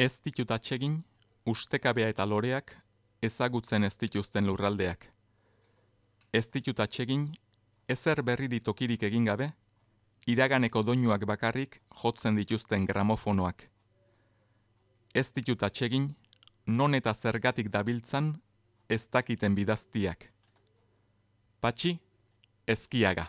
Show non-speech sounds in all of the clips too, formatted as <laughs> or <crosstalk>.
Ez ditut atsegin, ustekabea eta loreak ezagutzen ez dituzten lurraldeak. Ez ditut atsegin, ezer berriri tokirik egin gabe, iraganeko doinuak bakarrik jotzen dituzten gramofonoak. Ez ditut atsegin, non eta zergatik dabiltzan ez dakiten bidaztiak. Patxi, ezkiaga.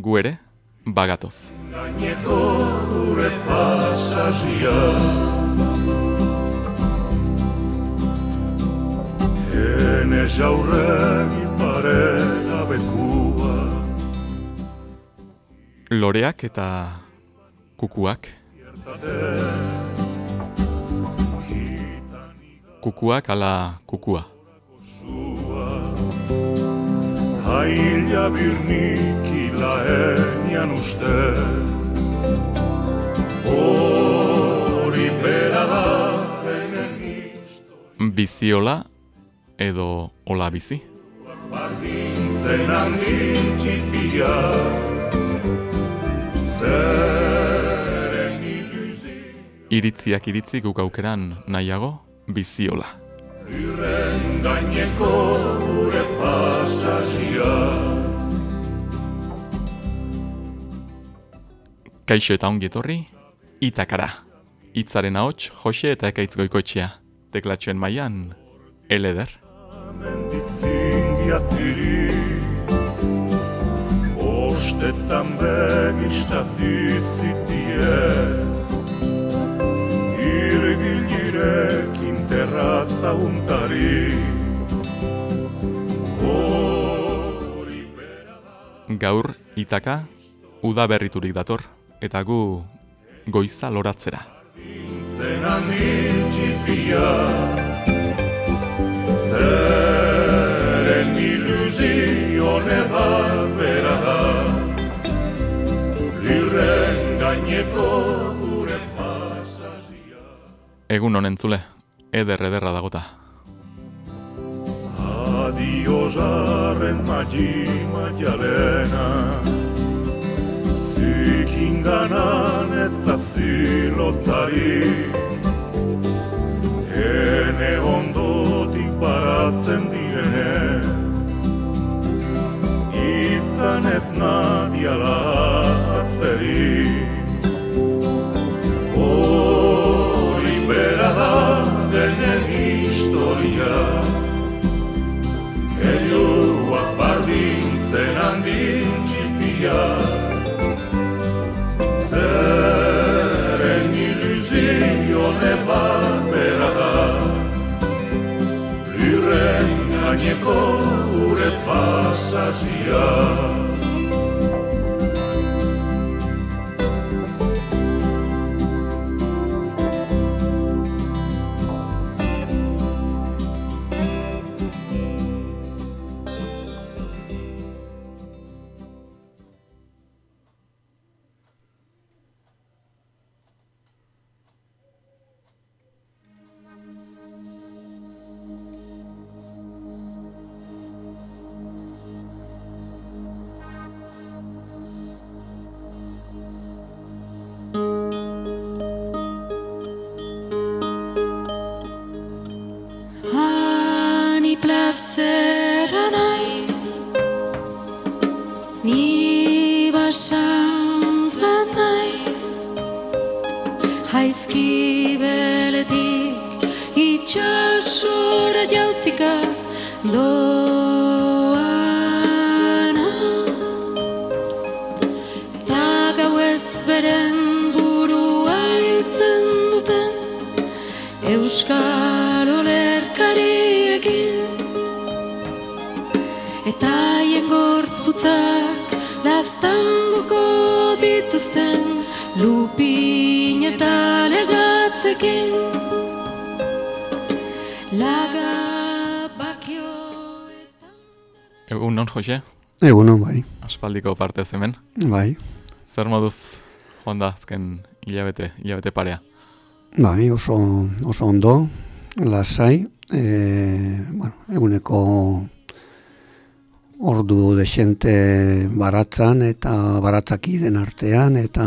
gu ere bagatoz. Gaineko gure pasazia Hene jaurregi parela bekua. Loreak eta kukuak. Kukuak ala kukua Aila birnik ilaenian uste. Hori bera da Biziola edo ola bizi? Bardintzen handi txipia Iritziak iritzi guk aukeran nahiago biziola. Irren gaineko gure Kaixo eta ongi etorri, itakara. Itzaren ahots, Jose eta Ekaitz goikoetxea. Teklatxoen maian, eleder. Ostetan begistatizitie Irgil terraza untari Gaur itaka uda berriturik dator eta gu goiza loratzera. Zeren iluzio nebar bera da Lirren gaineko gure pasazia Egun honen zule, eder ederra dagota. Adio jarren magi magialena Zikin ganan ez da zilotari Hene ondotik baratzen direne Izan ez nadiala atzeri denen historia Helioak bardintzen handin txipia eskaineko gure pasazia. Haizki beletik itxasora jauzika doana. Eta gau ez beren burua itzen duten Euskal olerkariekin Eta hien gortputzak lastanduko dituzten Lupin eta legatzekin Laga bakioetan Egun non, Jose? Egunon, bai, Aspaldiko parte hemen. bai, Zer moduz joan da azken hilabete, hilabete parea. bai, oso, oso ondo, lasai, e, bueno, eguneko ordu desente baratzan eta baratzaki den artean eta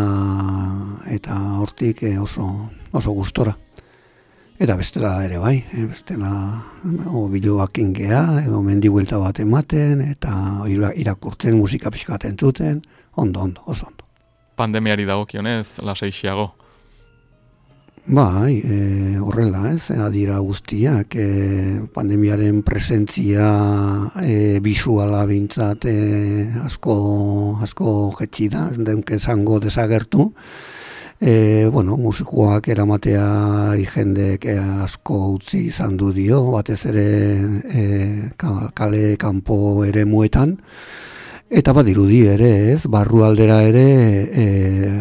eta hortik eh, oso, oso gustora. Eta bestela ere bai, eh, bestela o bideoak ingea, edo mendi buelta bat ematen, eta ira- irakurtzen musika pixka entzuten, ondo, ondo, oso ondo. Pandemiari dagokionez, lasaixiago. Bai, e, horrela, ez, adira guztiak, e, pandemiaren presentzia e, bisuala bintzat e, asko, asko jetxi da, denke esango desagertu, e, bueno, musikoak eramatea jendek e, asko utzi izan du dio, batez ere e, ka- kale kanpo ere muetan, Eta badirudi ere, ez, barru aldera ere e,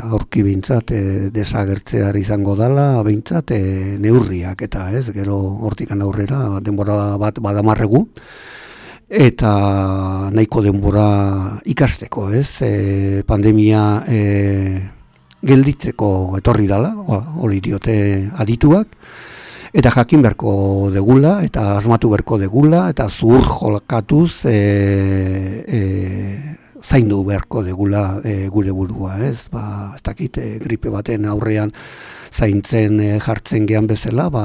aurki bintzat e, desagertzear izango dala, bintzat e, neurriak eta ez, gero hortikan aurrera denbora bat badamarregu, eta nahiko denbora ikasteko, ez, e, pandemia e, gelditzeko etorri dala, hori diote adituak, eta jakin berko degula, eta asmatu berko degula, eta zuhur jolkatuz e, e, zaindu beharko degula e, gure burua, ez? Ba, ez dakit, e, gripe baten aurrean zaintzen e, jartzen gean bezala, ba,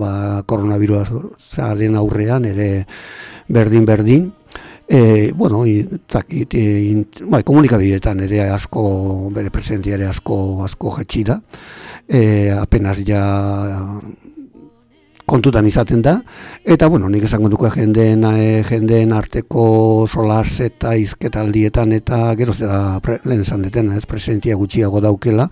ba koronavirusaren aurrean ere berdin-berdin, E, bueno, zakit, e, in, bai, komunikabideetan ere asko, bere presentzia ere asko, asko jetxi da. E, apenas ja kontutan izaten da. Eta bueno, nik esango duko jendeen e, jendeen arteko solas eta hizketaldietan eta geroz da pre, lehen esan deten, ez presentzia gutxiago daukela.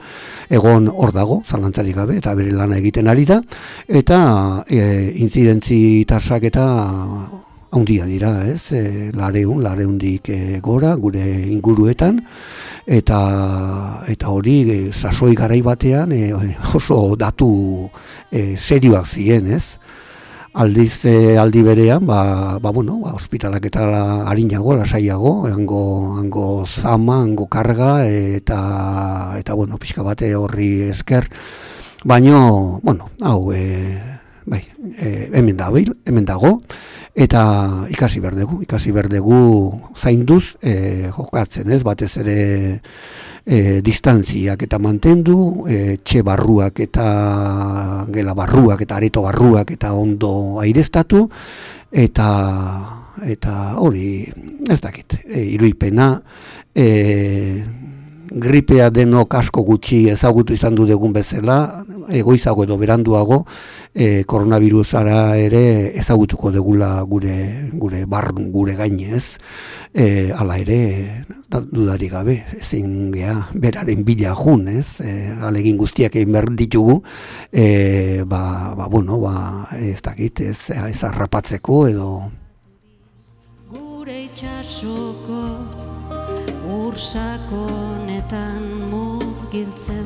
Egon hor dago zalantzarik gabe eta bere lana egiten ari da. Eta e, intzidentzi tasak eta handia dira, ez? E, lareun, lareundik e, gora gure inguruetan. Eta eta hori e, sasoi garai batean e, oso datu e, serioak ziren, ez? Aldiz e, aldi berean, ba, ba bueno, ba, ospitalak eta harinago, lasaiago, hango, hango zama, hango karga, eta, eta bueno, pixka bate horri esker, baino, bueno, hau, e, bai, e, hemen dabil, hemen dago, eta ikasi berdegu, ikasi berdegu zainduz e, jokatzen, ez, batez ere e, distantziak eta mantendu, e, txe barruak eta gela barruak eta areto barruak eta ondo aireztatu, eta eta hori ez dakit, e, iruipena, e, gripea denok asko gutxi ezagutu izan du degun bezala, egoizago edo beranduago, e, koronavirusara ere ezagutuko degula gure gure bar gure gainez. E, ala ere, da, dudari gabe, ezin gea beraren bila jun, ez? E, alegin guztiak egin behar ditugu, e, ba, ba, bueno, ba, ez dakit, ez, ez arrapatzeko edo Gure itxasoko ursakonetan murgiltzen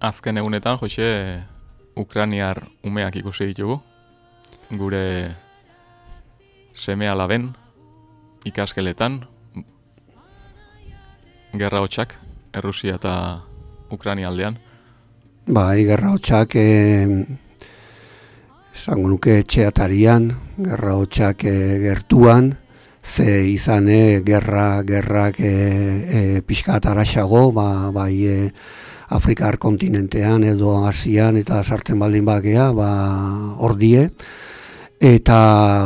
Azken egunetan, Jose, Ukraniar umeak ikusi ditugu. Gure seme alaben, ikaskeletan, gerra hotxak, Errusia eta Ukrania aldean. Bai, gerra hotxak esango nuke etxeatarian, gerra hotxak e, gertuan, ze izan e, gerra, gerrak e, pixka ataraxago, ba, bai e, Afrikar kontinentean edo Asian eta sartzen baldin bakea, ba, ordie, eta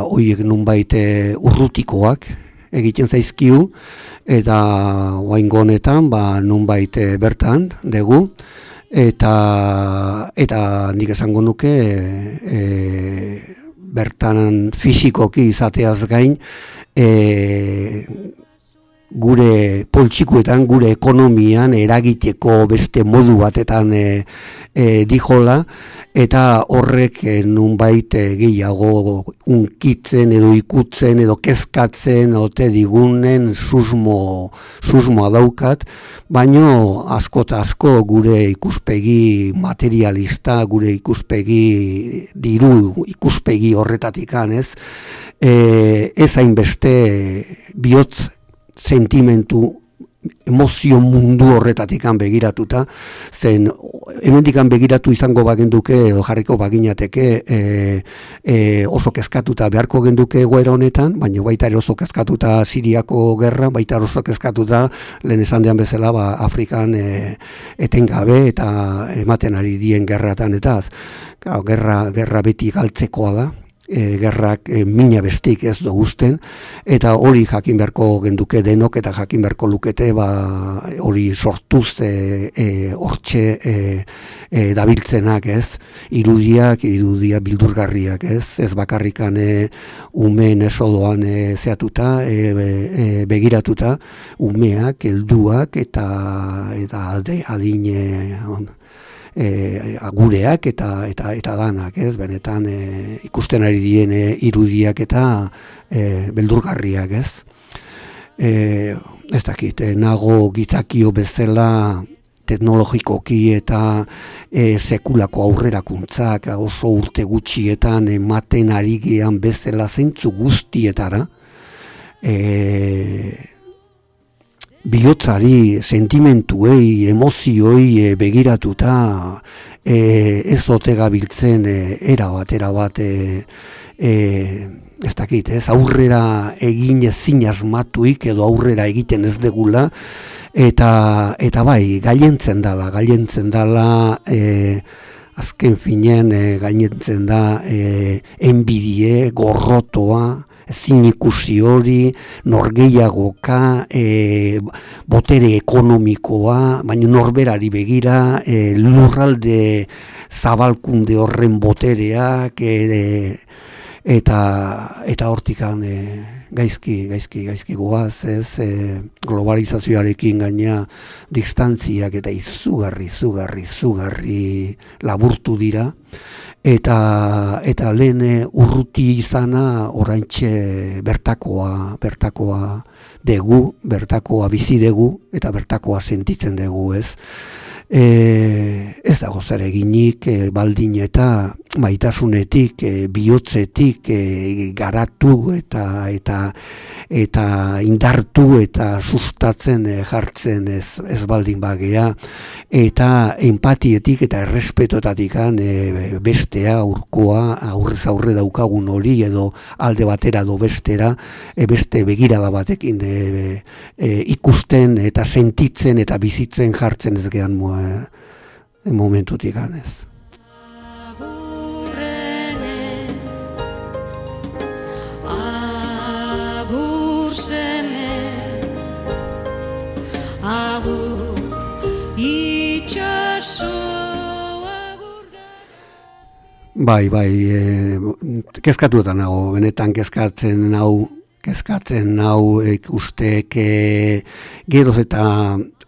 hoiek nunbait urrutikoak egiten zaizkiu, eta oaingo honetan ba, nunbait bertan dugu, eta eta nik esango nuke e, bertan fisikoki izateaz gain e, gure poltsikuetan, gure ekonomian eragiteko beste modu batetan e, e, dijola, eta horrek e, nunbait e, gehiago unkitzen edo ikutzen edo kezkatzen ote digunen susmo, susmoa daukat, baino asko eta asko gure ikuspegi materialista, gure ikuspegi diru ikuspegi horretatikan, ez? E, ez hainbeste bihotz sentimentu emozio mundu horretatikan begiratuta, zen hemendikan begiratu izango bagenduke edo jarriko baginateke e, e, oso kezkatuta beharko genduke egoera honetan, baina baita ere oso kezkatuta Siriako gerra, baita oso kezkatuta lehen esan dean bezala ba, Afrikan e, etengabe eta ematen ari dien gerratan eta gerra, gerra beti galtzekoa da, e, gerrak e, mina bestik ez du guzten, eta hori jakin beharko genduke denok, eta jakin beharko lukete ba, hori sortuz e, e, hortxe e, e, dabiltzenak ez, irudiak, irudia bildurgarriak ez, ez bakarrikan e, umeen esodoan e, zeatuta, e, e, begiratuta, umeak, helduak eta, eta adine, on, e, gureak eta eta eta danak, ez? Benetan e, ikusten ari dien e, irudiak eta e, beldurgarriak, ez? E, ez dakit, e, nago gitzakio bezala teknologikoki eta e, sekulako aurrerakuntzak oso urte gutxietan ematen ari gean bezala zeintzu guztietara e, bihotzari, sentimentuei, emozioi e, begiratuta e, ez zote gabiltzen e, era bat, bat e, e, ez dakit, ez aurrera egin ezin asmatuik edo aurrera egiten ez degula eta, eta bai, gailentzen dala, gailentzen dala e, azken finen e, gailentzen da e, enbidie, gorrotoa, ezin ikusi hori, norgeiagoka, e, botere ekonomikoa, baina norberari begira, e, lurralde zabalkunde horren botereak, e, eta eta hortikan e, gaizki, gaizki, gaizki goaz, ez, e, globalizazioarekin gaina distantziak eta izugarri, izugarri, izugarri laburtu dira, eta eta lehen eh, urruti izana oraintxe bertakoa bertakoa degu bertakoa bizi dugu eta bertakoa sentitzen dugu ez e, ez dago zer eginik e, baldin eta maitasunetik e, bihotzetik e, garatu eta eta eta indartu eta sustatzen e, jartzen ez, ez baldin bagea. Eta empatietik eta errespetotatik e, bestea urkoa aurrez aurre daukagun hori edo alde batera do bestera e, beste begirada batekin e, e, ikusten eta sentitzen eta bizitzen jartzen ez gehan moa e, momentutik ganez. Bai, bai, e, kezkatuetan nago, benetan kezkatzen nau, kezkatzen nau ikustek e, geroz eta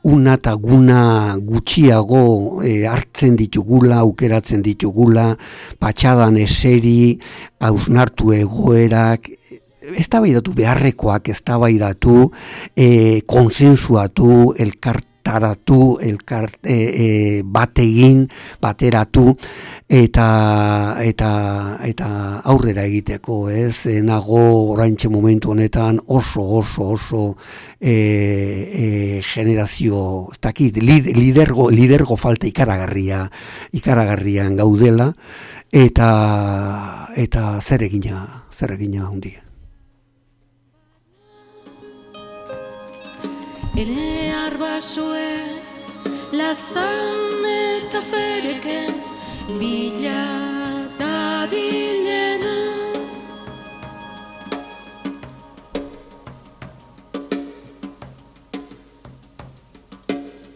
una eta guna gutxiago e, hartzen ditugula, aukeratzen ditugula, patxadan eseri, hausnartu egoerak, ez beharrekoak, ez da e, konsensuatu, elkart elkartaratu, elkar, e, e, bategin, bateratu, eta, eta, eta aurrera egiteko, ez, e, nago oraintxe momentu honetan oso, oso, oso e, e, generazio, ez dakit, lidergo, lidergo falta ikaragarria, ikaragarrian gaudela, eta, eta zer egina, zer egina hundia. ere arbasue lazan eta fereken bila da bilena.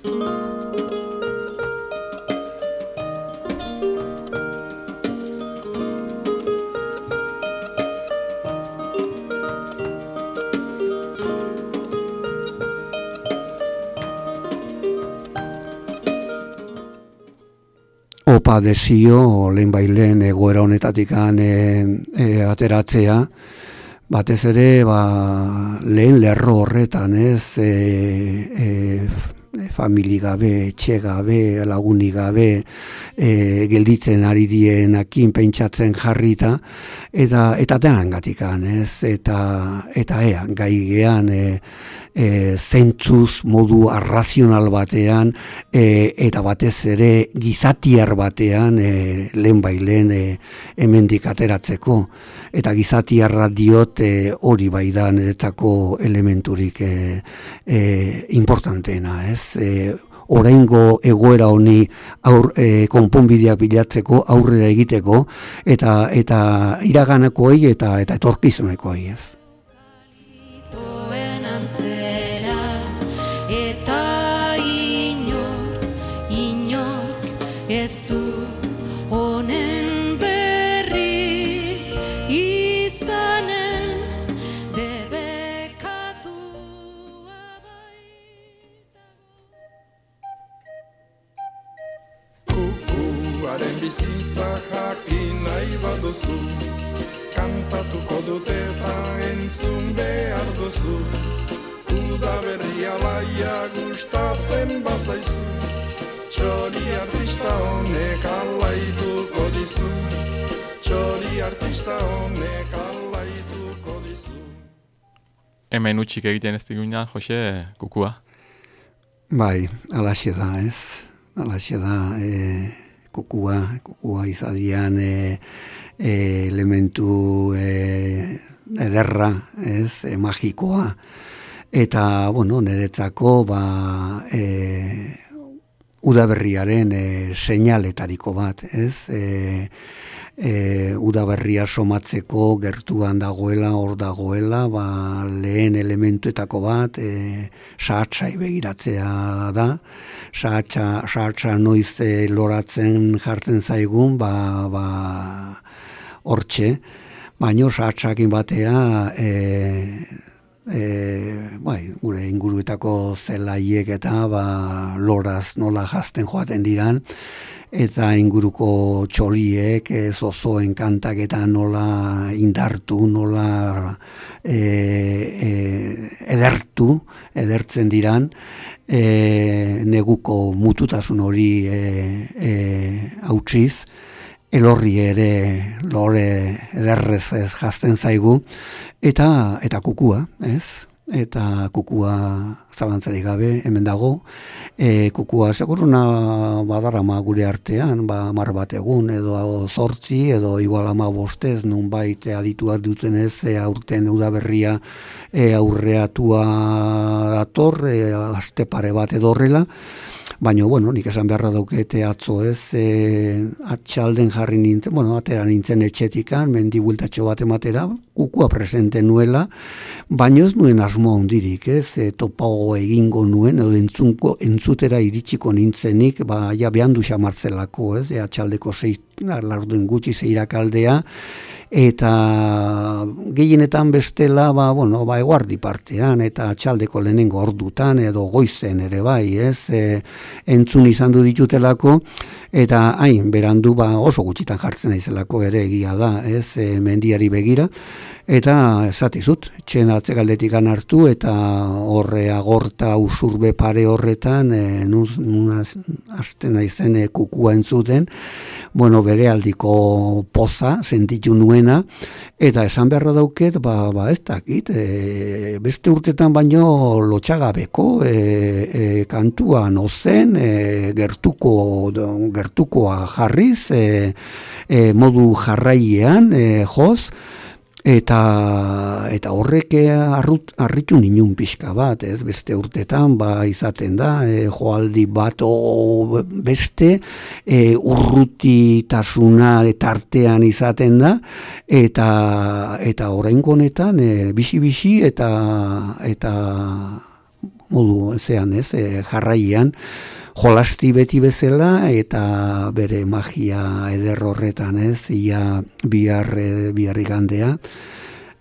opa desio lehen bailen egoera honetatik e, e, ateratzea, batez ere ba, lehen lerro horretan ez e, e, famili gabe, etxe gabe, laguni gabe, e, gelditzen ari dienakin pentsatzen jarrita, eta eta denan gatikan, ez? Eta, eta ea, gai gean, e, e, zentzuz modu arrazional batean, e, eta batez ere gizatiar batean, e, lehen bai lehen e, emendik ateratzeko, eta gizatiarra diot e, hori bai da niretzako elementurik e, e, importanteena, ez? e, oraingo egoera honi aur, e, konponbideak bilatzeko aurrera egiteko eta eta iraganakoei eta eta etorkizunekoei ez eta inor inor ez jakin nahi baduzu Kantatuko dute eta entzun behar duzu Uda berria laia gustatzen bazaizu Txori artista honek alaituko dizu Txori artista honek alaituko dizu Hemen utxik egiten ez diguna, Jose, kukua. Bai, alaxe da, ez? Alaxe da, e, kukua, kukua izadian e, e, elementu e, ederra, ez? E, magikoa. Eta, bueno, niretzako, ba, e, udaberriaren e, seinaletariko bat, ez? E, e, udaberria somatzeko gertuan dagoela, hor dagoela, ba, lehen elementuetako bat, e, sahatsai begiratzea da, sahatsa, sahatsa noiz e, loratzen jartzen zaigun, ba, ba, hortxe, baino sahatsakin batea, e, e, bai, gure inguruetako zelaiek eta ba, loraz nola jazten joaten diran, eta inguruko txoriek ez oso enkantak eta nola indartu, nola e, e, edertu, edertzen diran, e, neguko mututasun hori e, e, hautsiz, elorri ere lore ederrez ez jazten zaigu, eta eta kukua, ez? Eta kukua zalantzarik gabe hemen dago. E, kukua seguruna badarama gure artean, ba, mar bat egun edo zortzi edo igual ama bostez nun baite adituak dutzen ez e, aurten udaberria e, aurreatua dator, e, aste pare bat edorrela. Baina, bueno, nik esan beharra daukete atzo ez, e, atxalden jarri nintzen, bueno, atera nintzen etxetikan, mendi bultatxo bat ematera, kukua presente nuela, baina ez nuen asmo ondirik, ez, e, topago egingo nuen, edo entzunko, entzutera iritsiko nintzenik, ba, ja behan du xamartzelako, ez, e, atxaldeko zeiz, larduen gutxi zeirak aldea, eta gehienetan bestela ba, bueno, ba, eguardi partean eta txaldeko lehenengo ordutan edo goizen ere bai, ez, e, entzun izan du ditutelako, eta hain, berandu ba, oso gutxitan jartzen aizelako ere egia da, ez, e, mendiari begira, Eta esatizut, txen atzegaldetik hartu eta horre agorta usurbe pare horretan, e, nuz, nuz, azten aizen e, kukua entzuten, bueno, bere aldiko poza sentitu nuena, eta esan beharra dauket, ba, ba ez dakit, e, beste urtetan baino lotxagabeko e, e, kantua nozen, e, gertuko, gertukoa jarriz, e, e, modu jarraiean, e, joz, Eta, eta horrek arrut, arritu ninun pixka bat, ez? Beste urtetan, ba izaten da, e, joaldi bat o beste, e, urruti tasuna etartean izaten da, eta, eta orain konetan, e, bisi-bisi eta, eta modu zean ez, e, jarraian, jolasti beti bezala eta bere magia eder horretan ez, ia bihar, biharrigandea,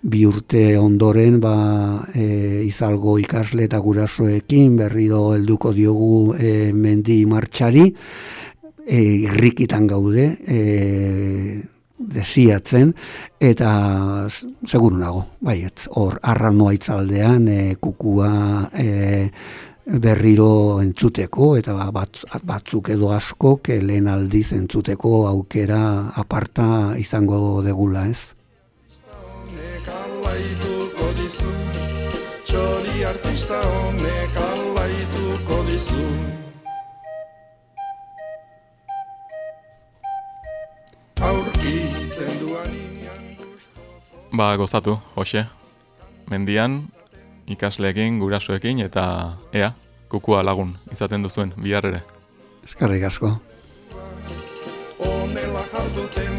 bi urte ondoren ba, e, izalgo ikasle eta gurasoekin berriro helduko diogu e, mendi martxari, e, irrikitan gaude, e, desiatzen, eta seguru nago, baiet, hor, arra noa itzaldean, e, kukua, e, berriro entzuteko eta bat, batzuk edo asko lehen aldiz entzuteko aukera aparta izango degula ez. Txori artista honek alaituko dizu Aurkitzen duanian Ba, gozatu, hoxe. Mendian, ikasleekin, gurasoekin eta ea, kukua lagun izaten duzuen bihar ere. Eskarrik asko. Onela jarduten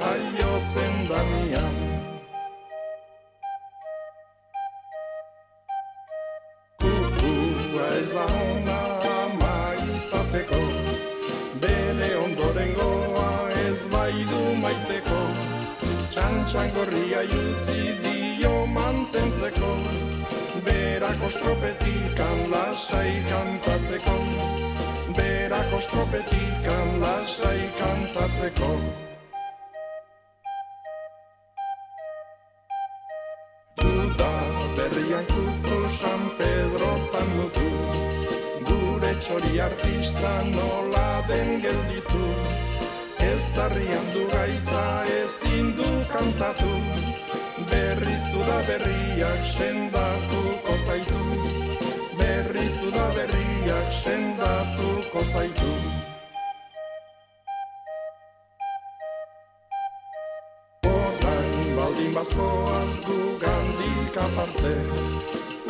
jaiotzen danian Kutua ez da hona ama izateko Bele ondoren goa ez baidu maiteko Txantxan gorria jutzi dio mantentzeko Berako stropetikan lasai kantatzeko Berako stropetikan lasai kantatzeko berrian kutu San Pedro tandutu Gure txori artista nola den gelditu. Ez darrian du gaitza ezin du kantatu. Berrizu da berriak sendatuko zaitu. Berrizu da berriak sendatuko zaitu. Horan baldin gu gandik aparte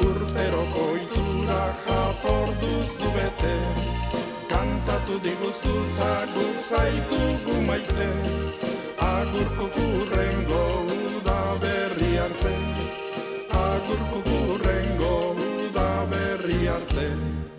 Urteroko itura jator duzu bete. Kantatu diguzu eta guk zaitugu maite Agur kukurrengo uda berri arte. Agur kukurrengo uda berri arte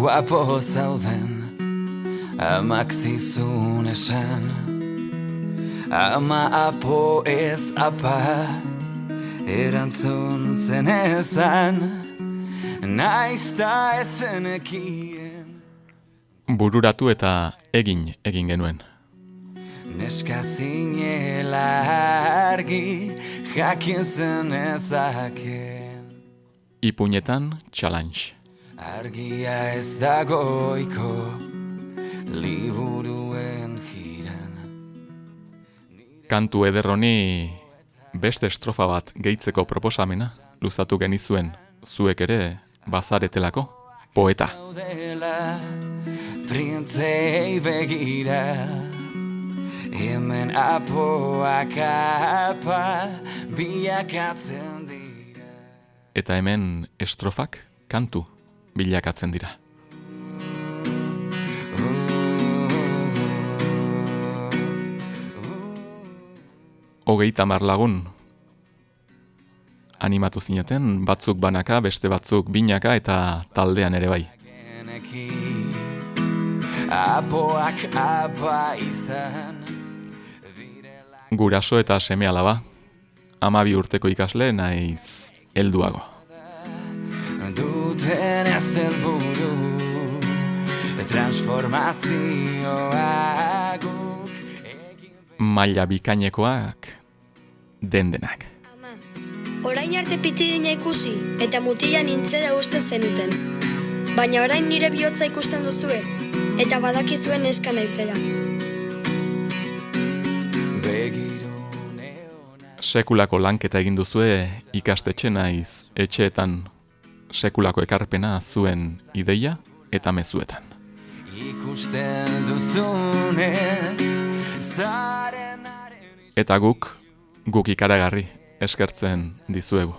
guapo zauden Amak zizun esan Ama apo ez apa Erantzun zen ezan Naizta ezenekien Bururatu eta egin egin genuen. Neska zinela argi Jakin zen ezaken Ipuñetan challenge. Argia ez dagoiko liburuen jiran kantu ederroni beste estrofa bat gehitzeko proposamena, luzatu genizuen. Zuek ere bazaretelako, poeta. Printzei begira Hemen apoak apa biakatzen dira. Eta hemen estrofak kantu bilakatzen dira. Hogeita mar lagun animatu zineten, batzuk banaka, beste batzuk binaka eta taldean ere bai. Apoak apa izan Guraso eta seme alaba, amabi urteko ikasle naiz helduago. Duten ez helburu Transformazioa guk egin Maila bikainekoak den denak. Ama, orain arte pitidina ikusi eta mutila nintzera uste zenuten. Baina orain nire bihotza ikusten duzue eta badakizuen eska naizela. begirune ona Sekulako lanketa egin duzue ikastetxe naiz etxeetan sekulako ekarpena zuen ideia eta mezuetan. Ikusten duzunez Eta guk, guk ikaragarri eskertzen dizuegu.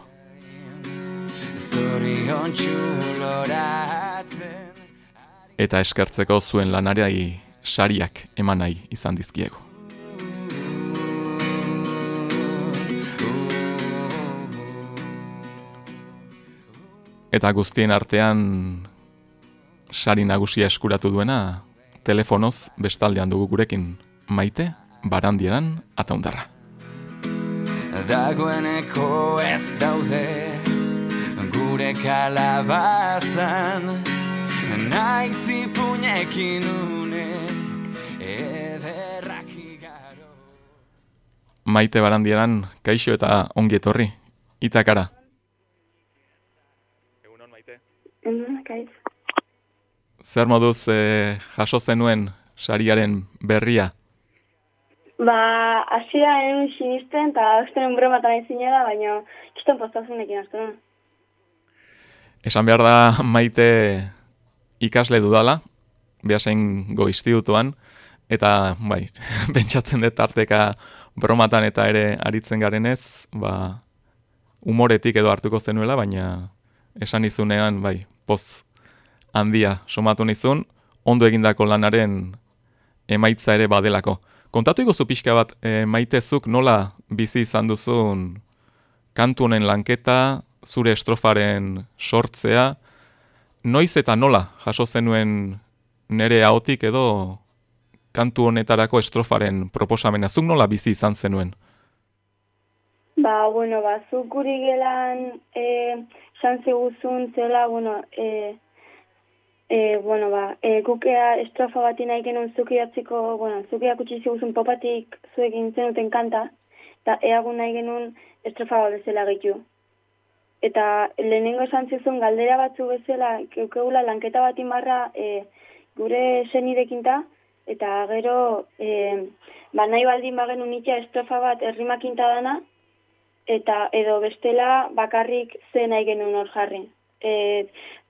Eta eskertzeko zuen lanari sariak eman nahi izan dizkiegu. Eta guztien artean sari nagusia eskuratu duena telefonoz bestaldean dugu gurekin maite, barandieran ataundarra. Dagoeneko ez daude Gure kalabazan Naiz ipuñekin une Ederrak igaro Maite barandieran, kaixo eta ongi etorri. Itakara. Mm, kaiz. Zer moduz eh, jaso zenuen sariaren berria? Ba, hasia enun sinisten, eta usten bromatan nahi zinela, baina kiston postazunekin asko nuen. Esan behar da maite ikasle dudala, behasen goiztiutuan, eta bai, <laughs> pentsatzen dut tarteka bromatan eta ere aritzen garenez, ba, umoretik edo hartuko zenuela, baina esan izunean, bai, poz handia somatu nizun, ondo egindako lanaren emaitza ere badelako. Kontatu iguzu pixka bat, e, maitezuk nola bizi izan duzun kantu honen lanketa, zure estrofaren sortzea, noiz eta nola jaso zenuen nere ahotik edo kantu honetarako estrofaren proposamena, zuk nola bizi izan zenuen? Ba, bueno, ba, zuk guri gelan e, esan ziguzun zela, bueno, e, e, bueno, ba, e, gukea estrofa bati nahi genuen zuk idatziko, bueno, zuk irakutsi ziguzun popatik zuekin zenuten kanta, eta eagun nahi genuen estrofa bat bezala gehiu. Eta lehenengo esan zizun galdera batzu bezala, keukegula lanketa bat imarra e, gure senidekinta, eta gero, e, ba, nahi baldin bagen unitza estrofa bat errimakinta dana, eta edo bestela bakarrik ze nahi genuen hor jarri. E,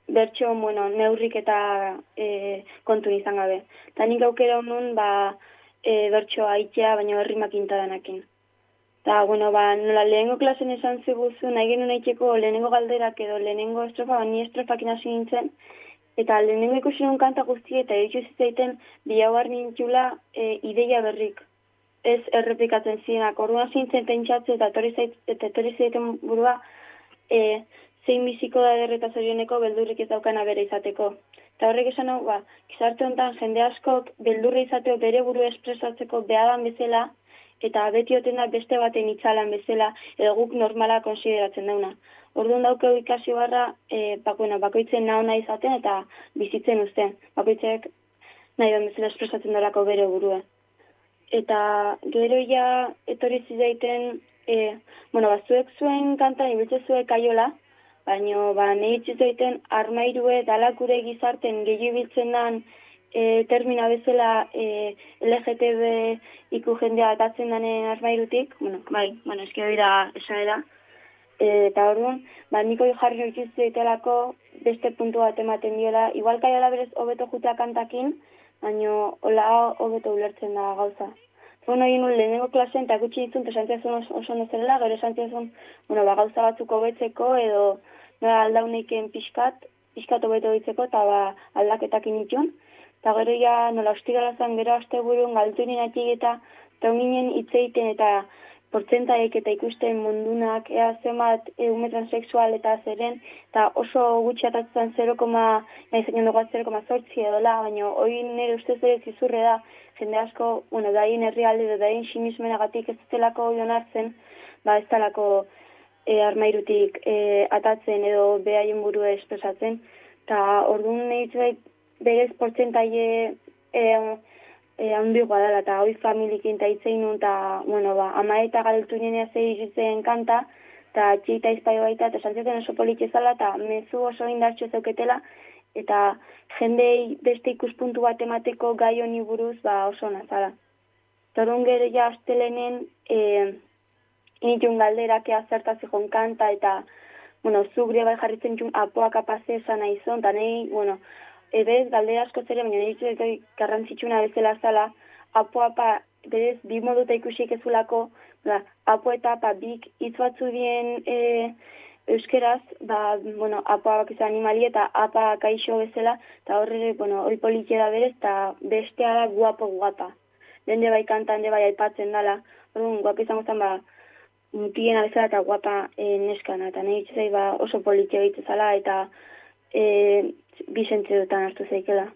bertxo, bueno, neurrik eta e, kontu izan gabe. Eta nik aukera honun, ba, e, bertxo aitzea, baina herrimak intadanekin. Eta, bueno, ba, nola lehenengo klasen esan ziguzu, nahi genuen aitzeko lehenengo galderak edo lehenengo estrofa, ba, ni estrofakin hasi nintzen, eta lehenengo ikusi kanta guzti eta eritxu zitzaiten bilauar nintxula e, ideia berrik ez errepikatzen zirenak. Orduan zintzen pentsatze eta etorri zait, eta etorri zaiten burua e, zein biziko da ederreta zorioneko beldurrik ez daukana bere izateko. Eta horrek esan hau, ba, gizarte honetan jende askok beldurra izateo bere buru espresatzeko behadan bezala, eta beti oten da beste baten itzalan bezala, edo guk normala konsideratzen dauna. Orduan daukeu ikasi barra, e, bak, bueno, bakoitzen nahi izaten eta bizitzen uzten. Bakoitzek nahi den bezala espresatzen dorako bere burua eta gero ja etorri zidaiten, e, bueno, ba, zuek zuen kantan ibiltze zuek aiola, baina ba, nahi zidaiten armairue dalak gure gizarten gehiu ibiltzen dan e, termina bezala e, LGTB iku jendea atatzen danen armairutik, bueno, bai, bueno, eski dira esaera, e, eta orduan, ba, niko jarri ditelako beste puntu bat ematen diola, igual kaiala berez hobeto jutea kantakin, baina hola hobeto ulertzen da gauza. Bueno, egin nuen lehenengo klasean, eta gutxi ditzun, eta santiazun oso, nozerela, gero santiazun, bueno, ba, gauza batzuk hobetzeko, edo nola aldauneiken pixkat, pixkat hobeto ditzeko, eta ba, aldaketak initun. Eta gero ja, nola ostigala zen, gero aste burun, galtu eta, eta onginen itzeiten, eta portzentaik eta ikusten mundunak, ea zemat eume transexual eta zeren, eta oso gutxi atatzen 0, nahi zen jondokoa 0,zortzi edola, baina hori nire ustez ere zizurre da, jende asko, bueno, dain herrialde edo dain sinismenagatik ez zelako hartzen, ba ez talako e, armairutik e, atatzen edo behaien buru espresatzen, eta orduan nahi berez portzentaie e, e, handigoa dela, eta hoi familikin eta itzein eta, bueno, ba, ama eta galtu nien zei kanta, eta txita izpai baita, eta santzioten oso politxezala, eta mezu oso indartxo zeuketela, eta jendei beste ikuspuntu bat emateko gai honi buruz, ba, oso nazala. Torun gero ja astelenen, e, initun galderak ea zertazikon kanta, eta, bueno, zugre bai jarritzen txun apoak apaze esan nahi zon, eta nahi, bueno, ebez galde asko zere, baina ditu eta garrantzitsuna bezala zala, apo apa, berez, bi moduta ikusik ezulako, ba, apo eta apa bik hitz batzu dien e, euskeraz, ba, bueno, apo abak izan animali eta apa kaixo bezala, eta horre, bueno, hori politia da berez, eta bestea da guapo guapa. Dende bai kanta, dende bai aipatzen dala, hori, guapo izango zen, ba, mutien abezala eta guapa e, neskana, eta nahi zai, ba, oso politia zala, eta e, bizentze dutan hartu zeikela.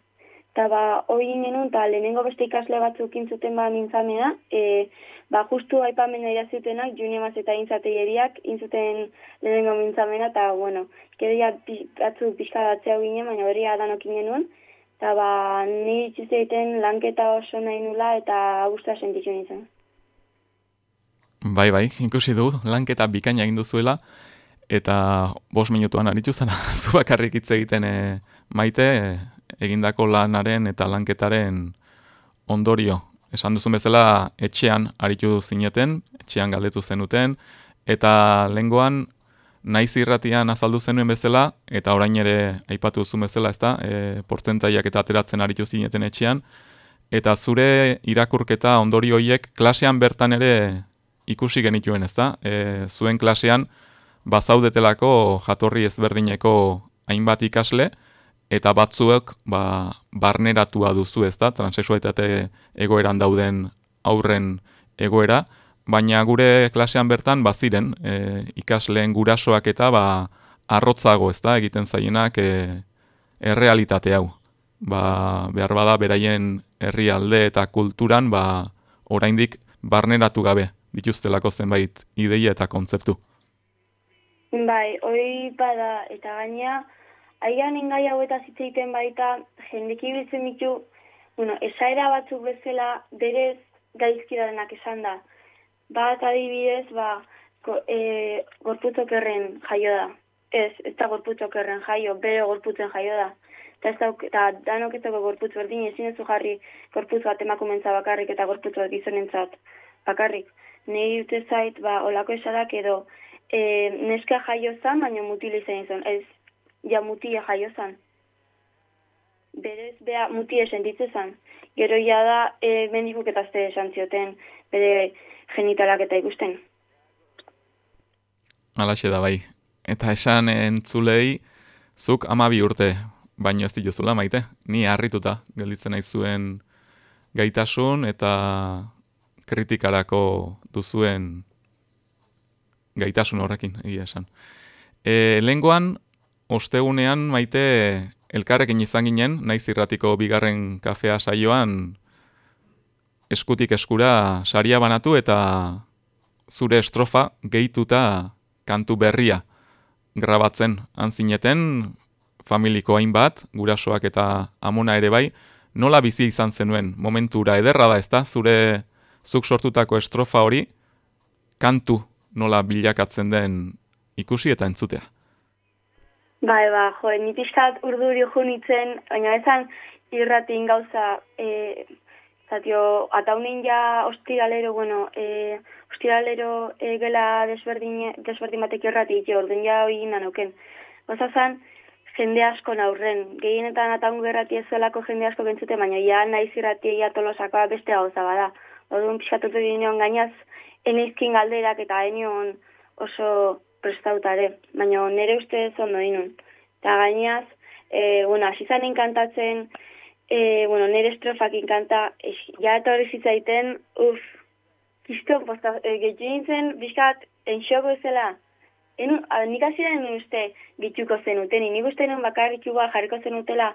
Eta ba, hori genuen, eta lehenengo beste ikasle batzuk intzuten ba mintzamena, e, ba, justu aipamen nahi zutenak, juni emaz eta intzatei eriak, intzuten lehenengo mintzamena, eta, bueno, kedia batzu pixkadatzea ginen, baina hori adanok genuen, eta ba, nire txizeiten lanketa oso nahi nula, eta guztua sentitzen izan. Bai, bai, ikusi du, lanketa bikaina egin duzuela, eta bos minutuan aritu zena, <laughs> zu bakarrik hitz egiten e, maite egindako lanaren eta lanketaren ondorio. Esan duzun bezala etxean aritu zineten, etxean galdetu zenuten, eta lengoan naiz irratian azaldu zenuen bezala, eta orain ere aipatu duzun bezala, ezta, e, portzentaiak eta ateratzen aritu zineten etxean, eta zure irakurketa ondorio hoiek klasean bertan ere ikusi genituen, ezta? E, zuen klasean bazaudetelako jatorri ezberdineko hainbat ikasle, eta batzuek ba, barneratua duzu ez da, transexualitate egoeran dauden aurren egoera, baina gure klasean bertan baziren e, ikasleen gurasoak eta ba, arrotzago ez da, egiten zaienak e, errealitate hau. Ba, behar bada beraien herrialde eta kulturan ba, oraindik barneratu gabe dituztelako zenbait ideia eta kontzeptu. Bai, hori bada eta gaina, Aian ingai hau eta zitzeiten baita, jendeki biltzen ditu, bueno, esaera batzuk bezala, berez gaizkidarenak esan da. Bat adibidez, ba, go, e, erren jaio da. Ez, ez da gorputzok erren jaio, bere gorputzen jaio da. Eta ez da, eta danok ez dago gorputz berdin, ezin ez jarri gorputz bat emakumentza bakarrik eta gorputz bat gizonentzat bakarrik. Nei dute zait, ba, olako esadak edo, e, neska jaio zan, baina mutile izan Ez, ja mutia jaio zan. Berez, bea mutia sentitze zan. Gero ja da, e, mendikuk eta azte esan zioten, bere genitalak eta ikusten. Alaxe da bai. Eta esan entzulei, zuk amabi urte, baino ez dituzula maite. Ni harrituta gelditzen nahi zuen gaitasun eta kritikarako duzuen gaitasun horrekin, egia esan. E, lenguan, ostegunean maite elkarrekin izan ginen, naiz irratiko bigarren kafea saioan eskutik eskura saria banatu eta zure estrofa gehituta kantu berria grabatzen antzineten familiko hainbat, gurasoak eta amona ere bai, nola bizi izan zenuen momentura ederra da ezta zure zuk sortutako estrofa hori kantu nola bilakatzen den ikusi eta entzutea. Bai, ba, jo, ni pixkat urduri jo nitzen, baina ezan irratin gauza, e, zatio, ataunin ja ostiralero, bueno, e, ostiralero e, gela desberdin, desberdin batek irrati, jo, orden ja hori nanoken. Gauza zan, jende asko naurren, gehienetan ataun gerrati ez zelako jende asko bentzute, baina ja naiz irrati ja tolosakoa beste gauza bada. Orduan pixkatutu dinean gainaz, eneizkin galderak eta enion oso prestautare, baina nire ustez ondo inun. Eta gainaz, e, bueno, hasi zanen kantatzen, e, bueno, nire estrofak inkanta, es, ja etorri zitzaiten, uf, kiston posta, e, gehitu nintzen, bizkat, enxoko ezela, En, a, nik hasieran uste gitxuko zenuten, nik uste nuen bakarrik igual jarriko zenutela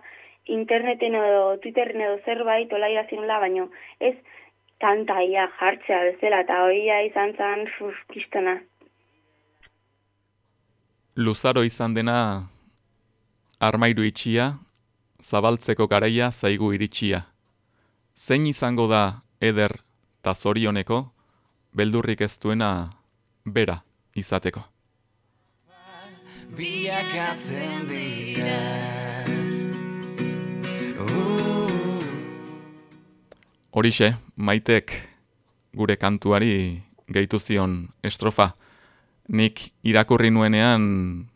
interneten edo Twitterren edo zerbait ola irazinula, baino ez tantaia jartzea bezala, eta hoia izan zan, uf, kistona. Luzaro izan dena armairu itxia, zabaltzeko garaia zaigu iritsia. Zein izango da eder ta zorioneko, beldurrik ez duena bera izateko. Biakatzen dira uh. Horixe, maitek gure kantuari gehitu zion estrofa. Nik irakurri nuenean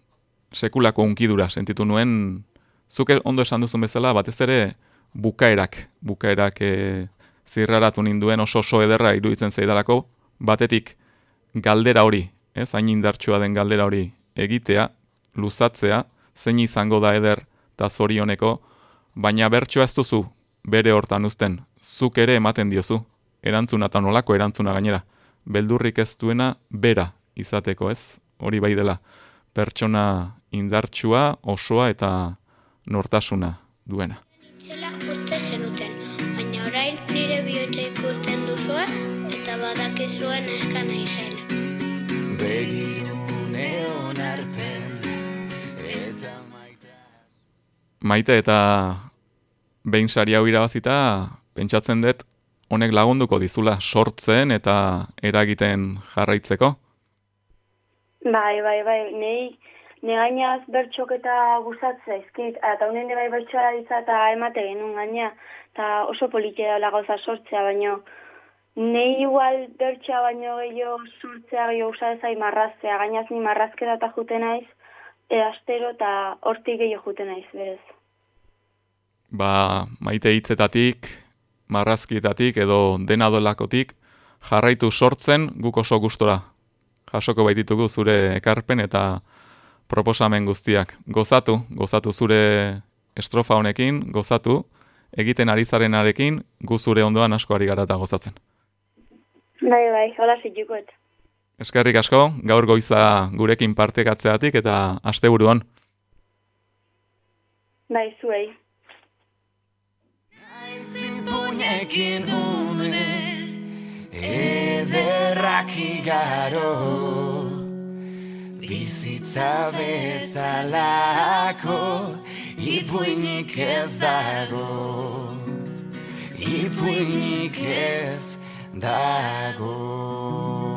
sekulako unkidura sentitu nuen, zuke ondo esan duzun bezala, batez ere bukaerak, bukaerak e, zirraratu ninduen oso oso ederra iruditzen zaidalako, batetik galdera hori, ez, hain indartsua den galdera hori egitea, luzatzea, zein izango da eder eta zorioneko, baina bertsoa ez duzu bere hortan uzten, zuk ere ematen diozu, erantzuna eta nolako erantzuna gainera, beldurrik ez duena bera izateko ez, hori bai dela, pertsona indartsua, osoa eta nortasuna duena. Zela uste zenuten, baina orain nire bihotza ikusten duzue eta badakizuen eskan izela. Begirune onarpen eta maita Maite eta behin sari hau irabazita, pentsatzen dut, honek lagunduko dizula sortzen eta eragiten jarraitzeko. Bai, bai, bai, nei, negainaz bertxok eta gustatzea izkit, eta honen bai bertxoa ditza eta emate genuen gaina, eta oso politia da gauza sortzea, baino, nei igual bertxoa baino gehiago sortzea gehiago usadezai marraztea, gainaz ni marrazketa eta jute naiz, e, astero eta hortik gehiago jute naiz, berez. Ba, maite hitzetatik, marrazkietatik edo dena dolakotik, jarraitu sortzen guk oso gustora. Jasoko baititugu zure ekarpen eta proposamen guztiak. Gozatu, gozatu zure estrofa honekin, gozatu, egiten ari zarenarekin, gu zure ondoan asko ari gara eta gozatzen. Bai, bai, hola zitukoet. Eskerrik asko, gaur goiza gurekin partekatzeatik eta asteburu on. Bai, zuei. Une Ederrak igaro Bizitza bezalako Ipuinik ez dago Ipuinik ez dago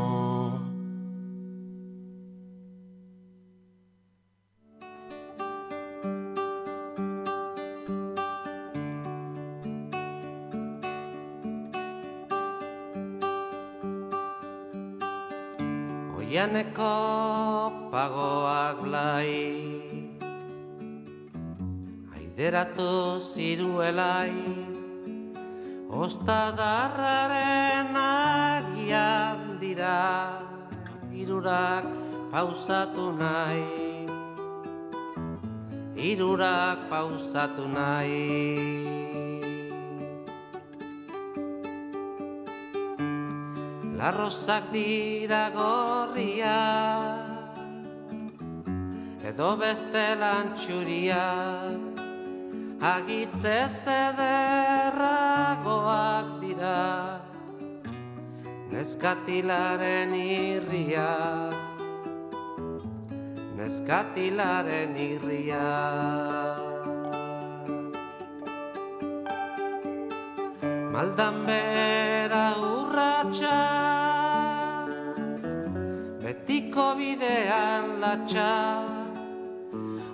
Oianeko pagoak blai Aideratu ziruelai Ostadarraren agian dira Irurak pausatu nahi. Irurak pausatu nahi Larrozak dira gorria Edo beste lantxuriak Agitze zederragoak dira Neskatilaren irria. Neskatilaren irria. Maldan bera Betiko bidean latxa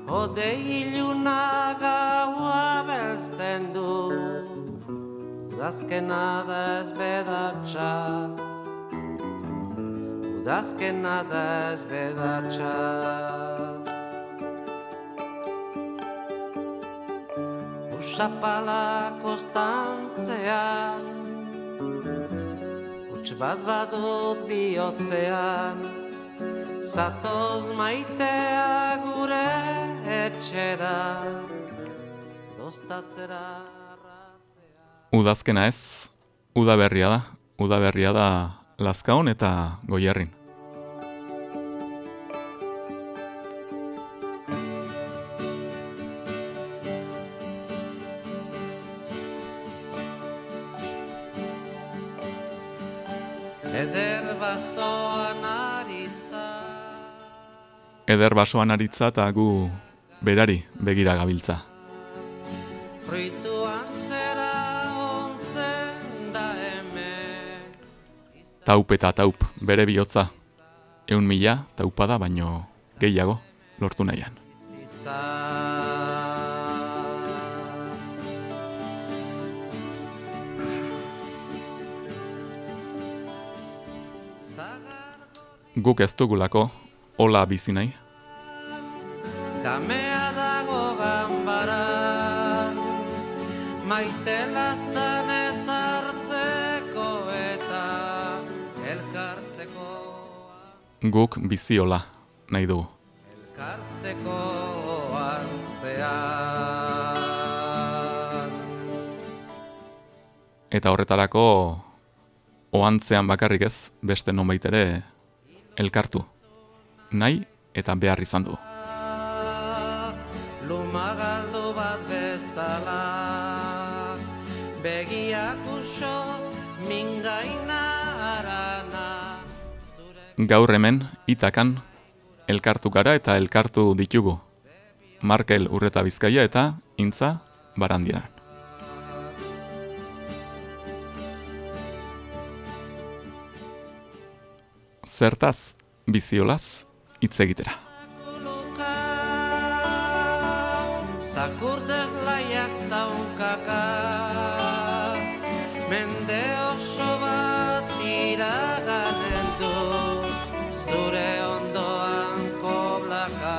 Ode iluna gaua belzten du. Udazkena da ez bedatxa Udazkena da ez bedatxa. Usapala kostantzean Uts bat badut bihotzean Zatoz maitea gure etxera Dostatzera Udazkena ez, udaberria da. Udaberria da Lazkaon eta Goierrin. Eder basoan aritza eta gu berari begira gabiltza. Taup eta taup, bere bihotza. Eun mila, taupada baino gehiago lortu nahian. Guk ez dugulako, hola bizi nahi. Kamea dago ganbaran Maite lastan ez hartzeko eta elkartzeko Guk bizi hola nahi dugu. Elkartzeko antzean Eta horretarako oantzean bakarrik ez, beste nonbait ere elkartu. Nahi eta behar izan du. Bezala Begiak uso mingaina arana Gaur hemen, itakan, elkartu gara eta elkartu ditugu. Markel urreta bizkaia eta intza barandiran. Zertaz, biziolaz, hitz egitera. Zakurdez laiak zaunkaka Mende oso bat iraganen du Zure ondoan koblaka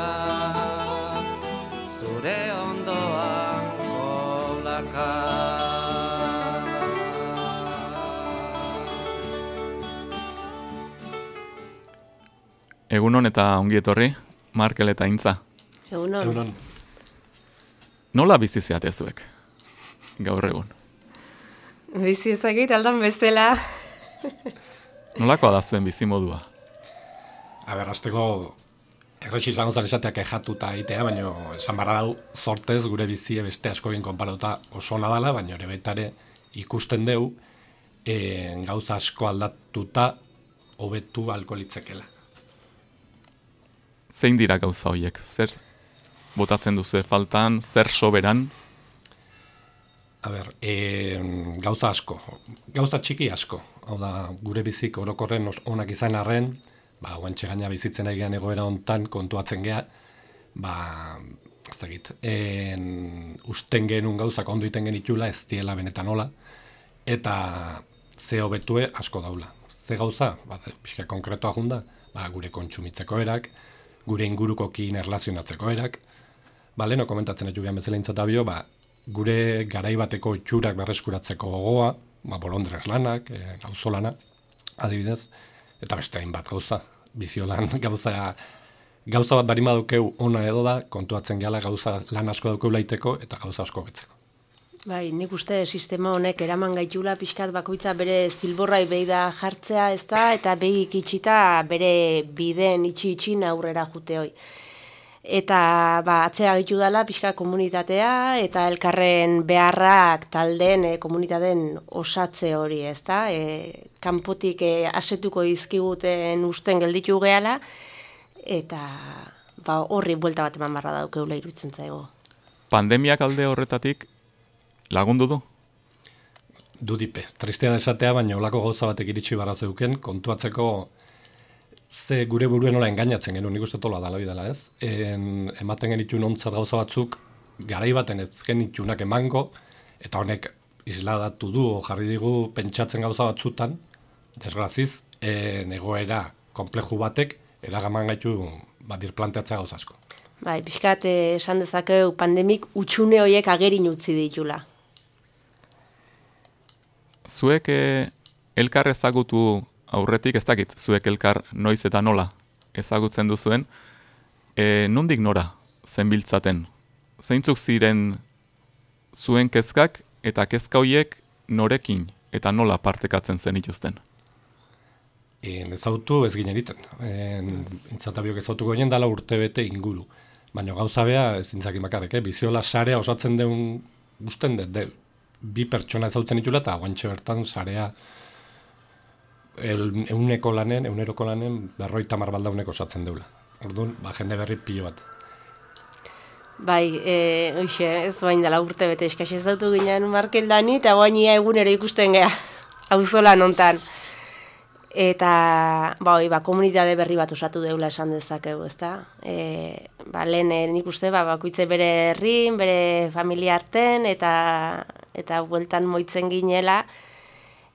Zure ondoan koblaka Egunon eta ongi etorri, Markel eta Intza. Egunon. Egunon. Nola bizi zeate zuek? Gaur egun. Bizi ezagit aldan bezala. Nolakoa da zuen bizi modua? A ber, azteko erretxi izango zara esateak ejatuta egitea, baina esan barra dau, zortez gure bizie beste asko egin konparatuta oso nadala, baina ere betare ikusten deu e, gauza asko aldatuta hobetu alko litzekela. Zein dira gauza horiek? Zer botatzen duzu faltan, zer soberan? A ber, e, gauza asko, gauza txiki asko. Hau da, gure bizik orokorren onak izan arren, ba, guantxe gaina bizitzen egian egoera hontan kontuatzen gea, ba, ez dakit, en, usten genuen gauzak ondo iten genitula, ez diela benetan hola, eta ze hobetue asko daula. Ze gauza, ba, pixka konkretoa junda, ba, gure kontsumitzeko erak, gure ingurukokin erlazionatzeko erak, ba, leheno komentatzen etu gehan bezala intzatabio, ba, gure garai bateko itxurak berreskuratzeko gogoa, ba, bolondrez lanak, e, gauzolana, adibidez, eta beste hainbat gauza, biziolan <laughs> gauza, gauza bat barima daukeu ona edo da, kontuatzen gehala gauza lan asko daukeu laiteko eta gauza asko betzeko. Bai, nik uste sistema honek eraman gaitula pixkat bakoitza bere zilborrai behi da jartzea, ez da, eta begik itxita bere bideen itxi itxin aurrera jute hoi. Eta ba, atzea gitu dela pixka komunitatea eta elkarren beharrak taldeen e, komunitateen osatze hori, ez da? E, kanpotik e, asetuko izkiguten usten gelditu gehala, eta ba, horri buelta bat eman barra daukeula iruditzen zaigo. Pandemiak alde horretatik lagundu du? Dudipe, tristean esatea, baina olako gauza batek iritsi barra zeuken, kontuatzeko ze gure buruen nola engainatzen genuen, nik uste tola dala bidala ez. En, ematen genitun ontzat gauza batzuk, garai baten ez genitunak emango, eta honek isladatu du, o jarri digu pentsatzen gauza batzutan, desgraziz, en, egoera kompleju batek, eragaman gaitu badir planteatzea gauza asko. Bai, pixkat eh, esan dezakeu pandemik utxune horiek agerin utzi ditula. Zuek eh, elkar ezagutu aurretik, ez dakit, zuek elkar noiz eta nola ezagutzen duzuen, e, nondik nora zenbiltzaten? Zeintzuk ziren zuen kezkak eta kezka hoiek norekin eta nola partekatzen zen ituzten? En, ezautu ez ginen egiten. Intzatabiok ezautu goinen dala urte bete inguru. Baina gauza beha ez intzaki makarrik, eh? biziola sarea osatzen deun guzten dut, de, bi pertsona ezautzen itula eta guantxe bertan sarea el, euneko lanen, euneroko lanen berroita marbaldauneko osatzen deula. Orduan, ba, jende berri pilo bat. Bai, e, oixe, ez bain dela urte bete eskaz ez dautu ginen markeldani, eta guain ia egunero ikusten geha, <laughs> auzolan nontan. Eta, ba, oi, ba, komunitate berri bat osatu deula esan dezakegu, ezta? E, ba, lehen e, nik uste, ba, bakoitze bere herrin, bere familia arten, eta, eta bueltan moitzen ginela,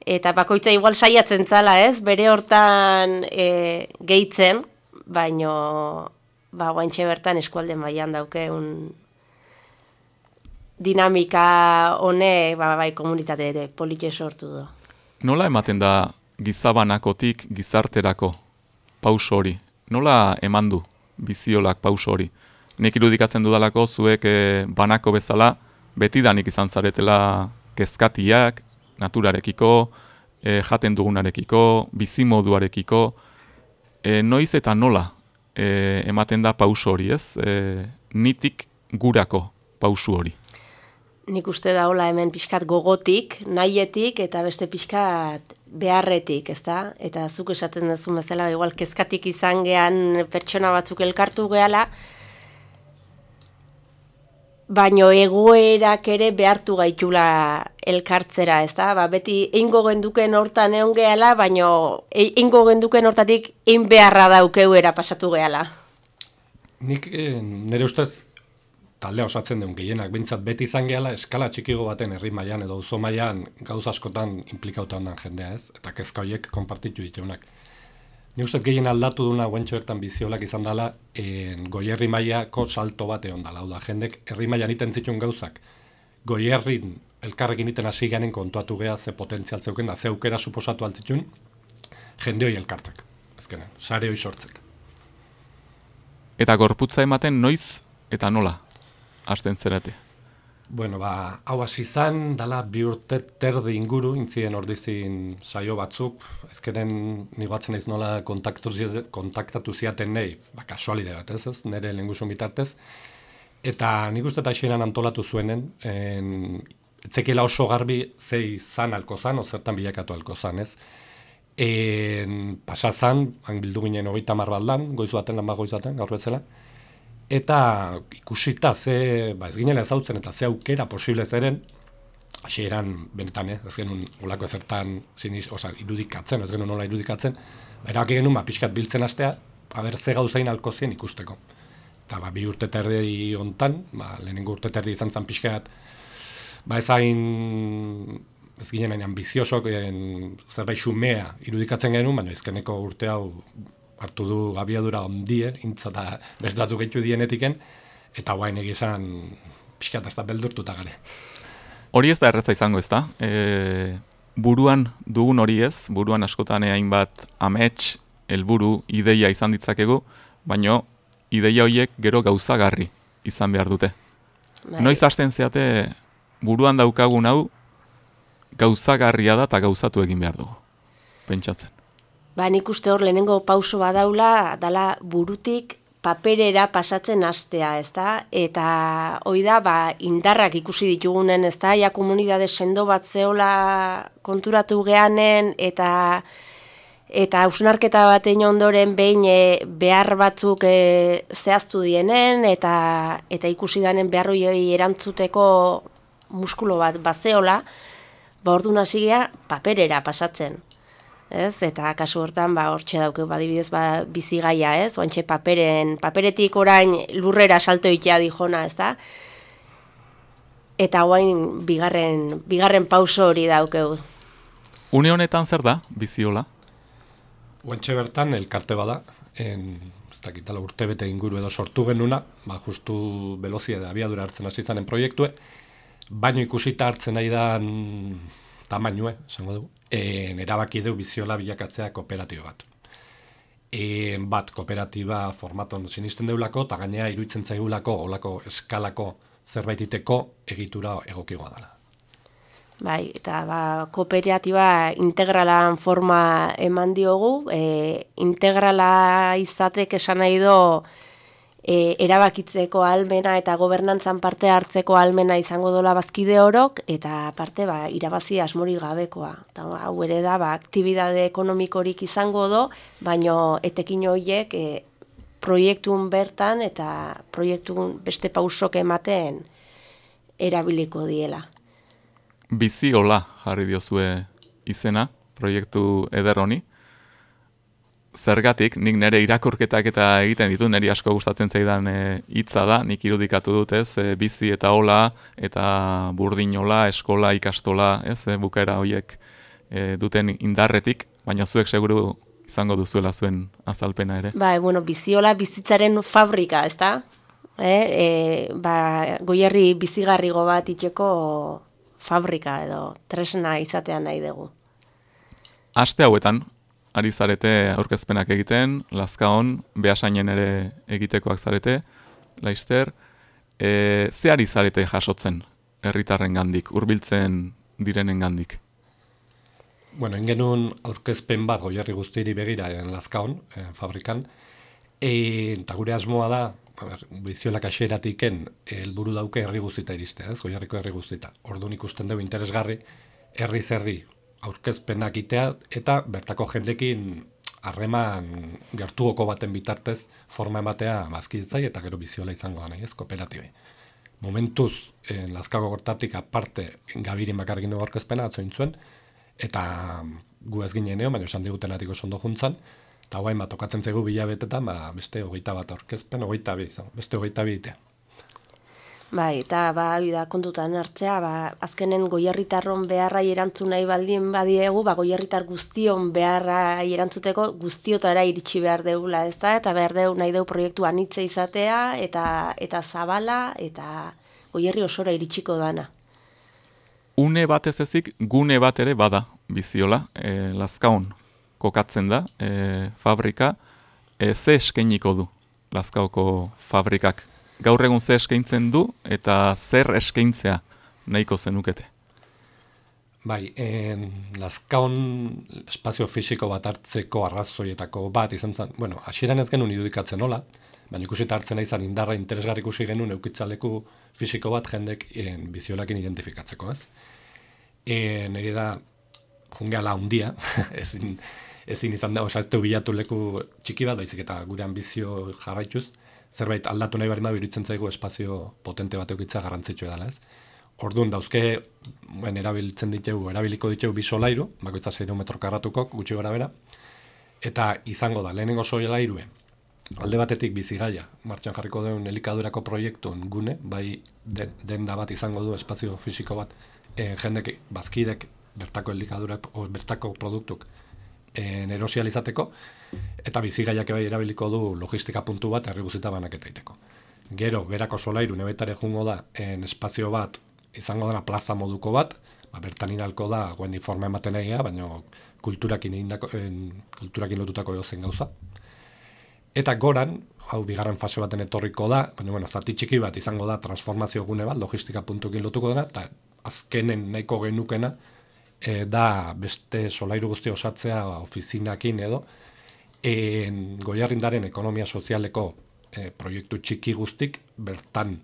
eta bakoitza igual saiatzen zala, ez? Bere hortan e, gehitzen, baino ba guaintxe bertan eskualde mailan dauke un dinamika hone ba bai komunitate ere polite sortu du. Nola ematen da gizabanakotik gizarterako pauso hori? Nola eman du biziolak pauso hori? Nik irudikatzen dudalako zuek e, banako bezala betidanik izan zaretela kezkatiak, naturarekiko, e, jaten dugunarekiko, bizimoduarekiko, e, noiz eta nola e, ematen da pauso hori, ez? E, nitik gurako pausu hori. Nik uste da hola hemen pixkat gogotik, nahietik eta beste pixkat beharretik, ez da? Eta zuk esaten duzu bezala, igual kezkatik izan gean pertsona batzuk elkartu gehala, baino egoerak ere behartu gaitula elkartzera, ez da? Ba, beti eingo genduken hortan egon gehala, baino eingo genduken hortatik ein beharra daukeu era pasatu gehala. Nik eh, nire ustez taldea osatzen duen gehienak, bintzat beti izan gehala eskala txikigo baten herri mailan edo auzo mailan gauza askotan implikauta ondan jendea ez, eta kezka horiek konpartitu ditunak. Ni uste gehien aldatu duna guentxo bertan biziolak izan dela, en, goierri mailako salto bat egon dela. Da, jendek herri mailan iten zituen gauzak, goierrin elkarrekin iten hasi ganen kontuatu geha ze potentzial zeuken, da ze aukera suposatu altzitun, jende hoi elkartzek, ezkenen, sare hoi sortzek. Eta gorputza ematen noiz eta nola, hasten zerate? Bueno, ba, hau hasi izan, dala bi urte terdi inguru, intzien ordizin saio batzuk, ezkeren nigoatzen naiz nola kontaktatu, kontaktatu ziaten nahi, ba, kasualide bat, ez, ez, nire lengusun bitartez. Eta nik uste eta antolatu zuenen, en, etzekela oso garbi zei zan alko zan, ozertan bilakatu alko zan, ez. En, pasa zan, han bildu ginen hogeita marbaldan, goizu baten, lan goizu gaur bezala, eta ikusita ze, ba ez ginela ezautzen eta ze aukera posible zeren, hasi eran benetan, eh, ez genuen olako ezertan siniz, oza, irudikatzen, ez genuen nola irudikatzen, erabaki genuen, ba, pixkat biltzen astea, haber ze gauzain alko zien ikusteko. Eta ba, bi urte terdi hontan, ba, lehenengo urte terdi izan zen pixkat, ba ezain, ez ginen hain ambiziosok, zerbait xumea irudikatzen genuen, baina ezkeneko urte hau hartu du abiadura ondie, intza eta beste batzuk gaitu dienetiken, eta guain egizan pixkat ez da beldurtuta gare. Hori ez da erreza izango ez da? E, buruan dugun hori ez, buruan askotan hainbat amets, helburu ideia izan ditzakegu, baino ideia horiek gero gauzagarri izan behar dute. Bai. Noiz hasten zeate buruan daukagun hau gauzagarria da eta gauzatu egin behar dugu. Pentsatzen. Ba, nik uste hor lehenengo pauso badaula, dala burutik paperera pasatzen hastea, ezta? Eta hoi da, ba, indarrak ikusi ditugunen, ezta? Ja komunidade sendo bat zeola konturatu geanen, eta eta hausnarketa batein ondoren behin e, behar batzuk e, zehaztu dienen, eta, eta ikusi danen beharroi erantzuteko muskulo bat bazeola, ba ordu paperera pasatzen ez? Eta kasu hortan ba hortxe dauke badibidez ba bizigaia, ez? Oantxe paperen, paperetik orain lurrera salto itea dijona, ez da? Eta guain bigarren, bigarren pauso hori daukeu. Une honetan zer da, biziola? Oantxe bertan, elkarte bada, en, ez dakitala urte bete inguru edo sortu genuna, ba, justu velozia da abiadura hartzen hasi zanen proiektue, baino ikusita hartzen nahi da tamainue, esango dugu, en, erabaki du biziola bilakatzea kooperatibo bat. E, bat kooperatiba formaton sinisten deulako, eta gainea iruditzen zaigulako, olako eskalako zerbaititeko egitura egokigoa dela. Bai, eta ba, kooperatiba integralan forma eman diogu, e, integrala izatek esan nahi do, e, erabakitzeko almena eta gobernantzan parte hartzeko almena izango dola bazkide orok, eta parte ba, irabazi asmori gabekoa. Eta hau ere da, ba, aktibidade ekonomikorik izango do, baino etekin horiek e, proiektun bertan eta proiektun beste pausok ematen erabiliko diela. Biziola jarri diozue izena, proiektu eder honi zergatik, nik nire irakurketak eta egiten ditu, niri asko gustatzen zaidan e, hitza da, nik irudikatu dut, ez, e, bizi eta hola, eta burdinola, eskola, ikastola, ez, e, bukaera horiek e, duten indarretik, baina zuek seguru izango duzuela zuen azalpena ere. Ba, e, bueno, biziola bizitzaren fabrika, ez da? E, e, ba, goierri bizigarrigo bat itxeko fabrika edo tresna izatean nahi dugu. Aste hauetan, ari zarete aurkezpenak egiten, lazkaon, behasainen ere egitekoak zarete, laizter, e, ze ari zarete jasotzen herritarren gandik, urbiltzen direnen gandik? Bueno, ingenun aurkezpen bat goierri guztiri begira en lazkaon, en fabrikan, e, eta gure asmoa da, biziolak aseratiken helburu dauke herri guztita iriste, ez? Goierriko herri guztita. Orduan ikusten dugu interesgarri, herri zerri aurkezpenak itea eta bertako jendekin harreman gertuoko baten bitartez forma ematea bazkitzai eta gero biziola izango da nahi ez kooperatibe. Momentuz, en Lazkago gortatik aparte gabirin bakarrekin dugu aurkezpena atzoin zuen, eta gu ez ginen baina esan digutenatik oso ondo juntzan, eta guain bat okatzen zegu bilabetetan, ba, beste hogeita bat aurkezpen, hogeita bi, beste hogeita bi Bai, eta ba, da kontutan hartzea, ba, azkenen goierritarron beharra erantzun nahi baldien badiegu, ba, goierritar guztion beharra erantzuteko guztiotara iritsi behar deula, ez da? Eta behar deu, nahi deu proiektu anitze izatea, eta eta zabala, eta goierri osora iritsiko dana. Une bat ez ezik, gune bat ere bada, biziola, e, lazkaun kokatzen da, e, fabrika, e, ze eskeniko du, lazkauko fabrikak gaur egun ze eskaintzen du eta zer eskaintzea nahiko zenukete? Bai, en, lazkaon espazio fisiko bat hartzeko arrazoietako bat izan zen, bueno, hasieran ez genuen idudikatzen nola, baina ikusi hartzen nahi zan indarra interesgarri ikusi genuen eukitzaleku fisiko bat jendek en, biziolakin identifikatzeko, ez? E, nire da, jungeala hundia, <laughs> ezin, ezin izan da, osa ez bilatu leku txiki bat, baizik eta gure ambizio jarraituz, zerbait aldatu nahi bari iruditzen zaigu espazio potente bat eukitza garrantzitsua dela, ez? Orduan, dauzke, ben, erabiltzen ditugu, erabiliko ditugu bi solairu, bakoitza 6 metro karratuko, gutxi gara bera, eta izango da, lehenengo solairue, alde batetik bizigaia, martxan jarriko duen elikadurako proiektuen gune, bai den, da bat izango du espazio fisiko bat, e, jendek, bazkidek, bertako elikadurak, o bertako produktuk, en erosializateko, eta bizigaiak bai erabiliko du logistika puntu bat herri guzita banaketaiteko. Gero, berako solairu nebetare jungo da en espazio bat, izango dena plaza moduko bat, ba, bertan inalko da, guen informa ematen egia, baina kulturakin, indako, en, kulturakin lotutako zen gauza. Eta goran, hau bigarren fase baten etorriko da, baina bueno, zati txiki bat izango da transformazio gune bat, logistika puntukin lotuko dena, eta azkenen nahiko genukena, e, da beste solairu guzti osatzea ofizinakin edo en goiarrindaren ekonomia sozialeko e, proiektu txiki guztik bertan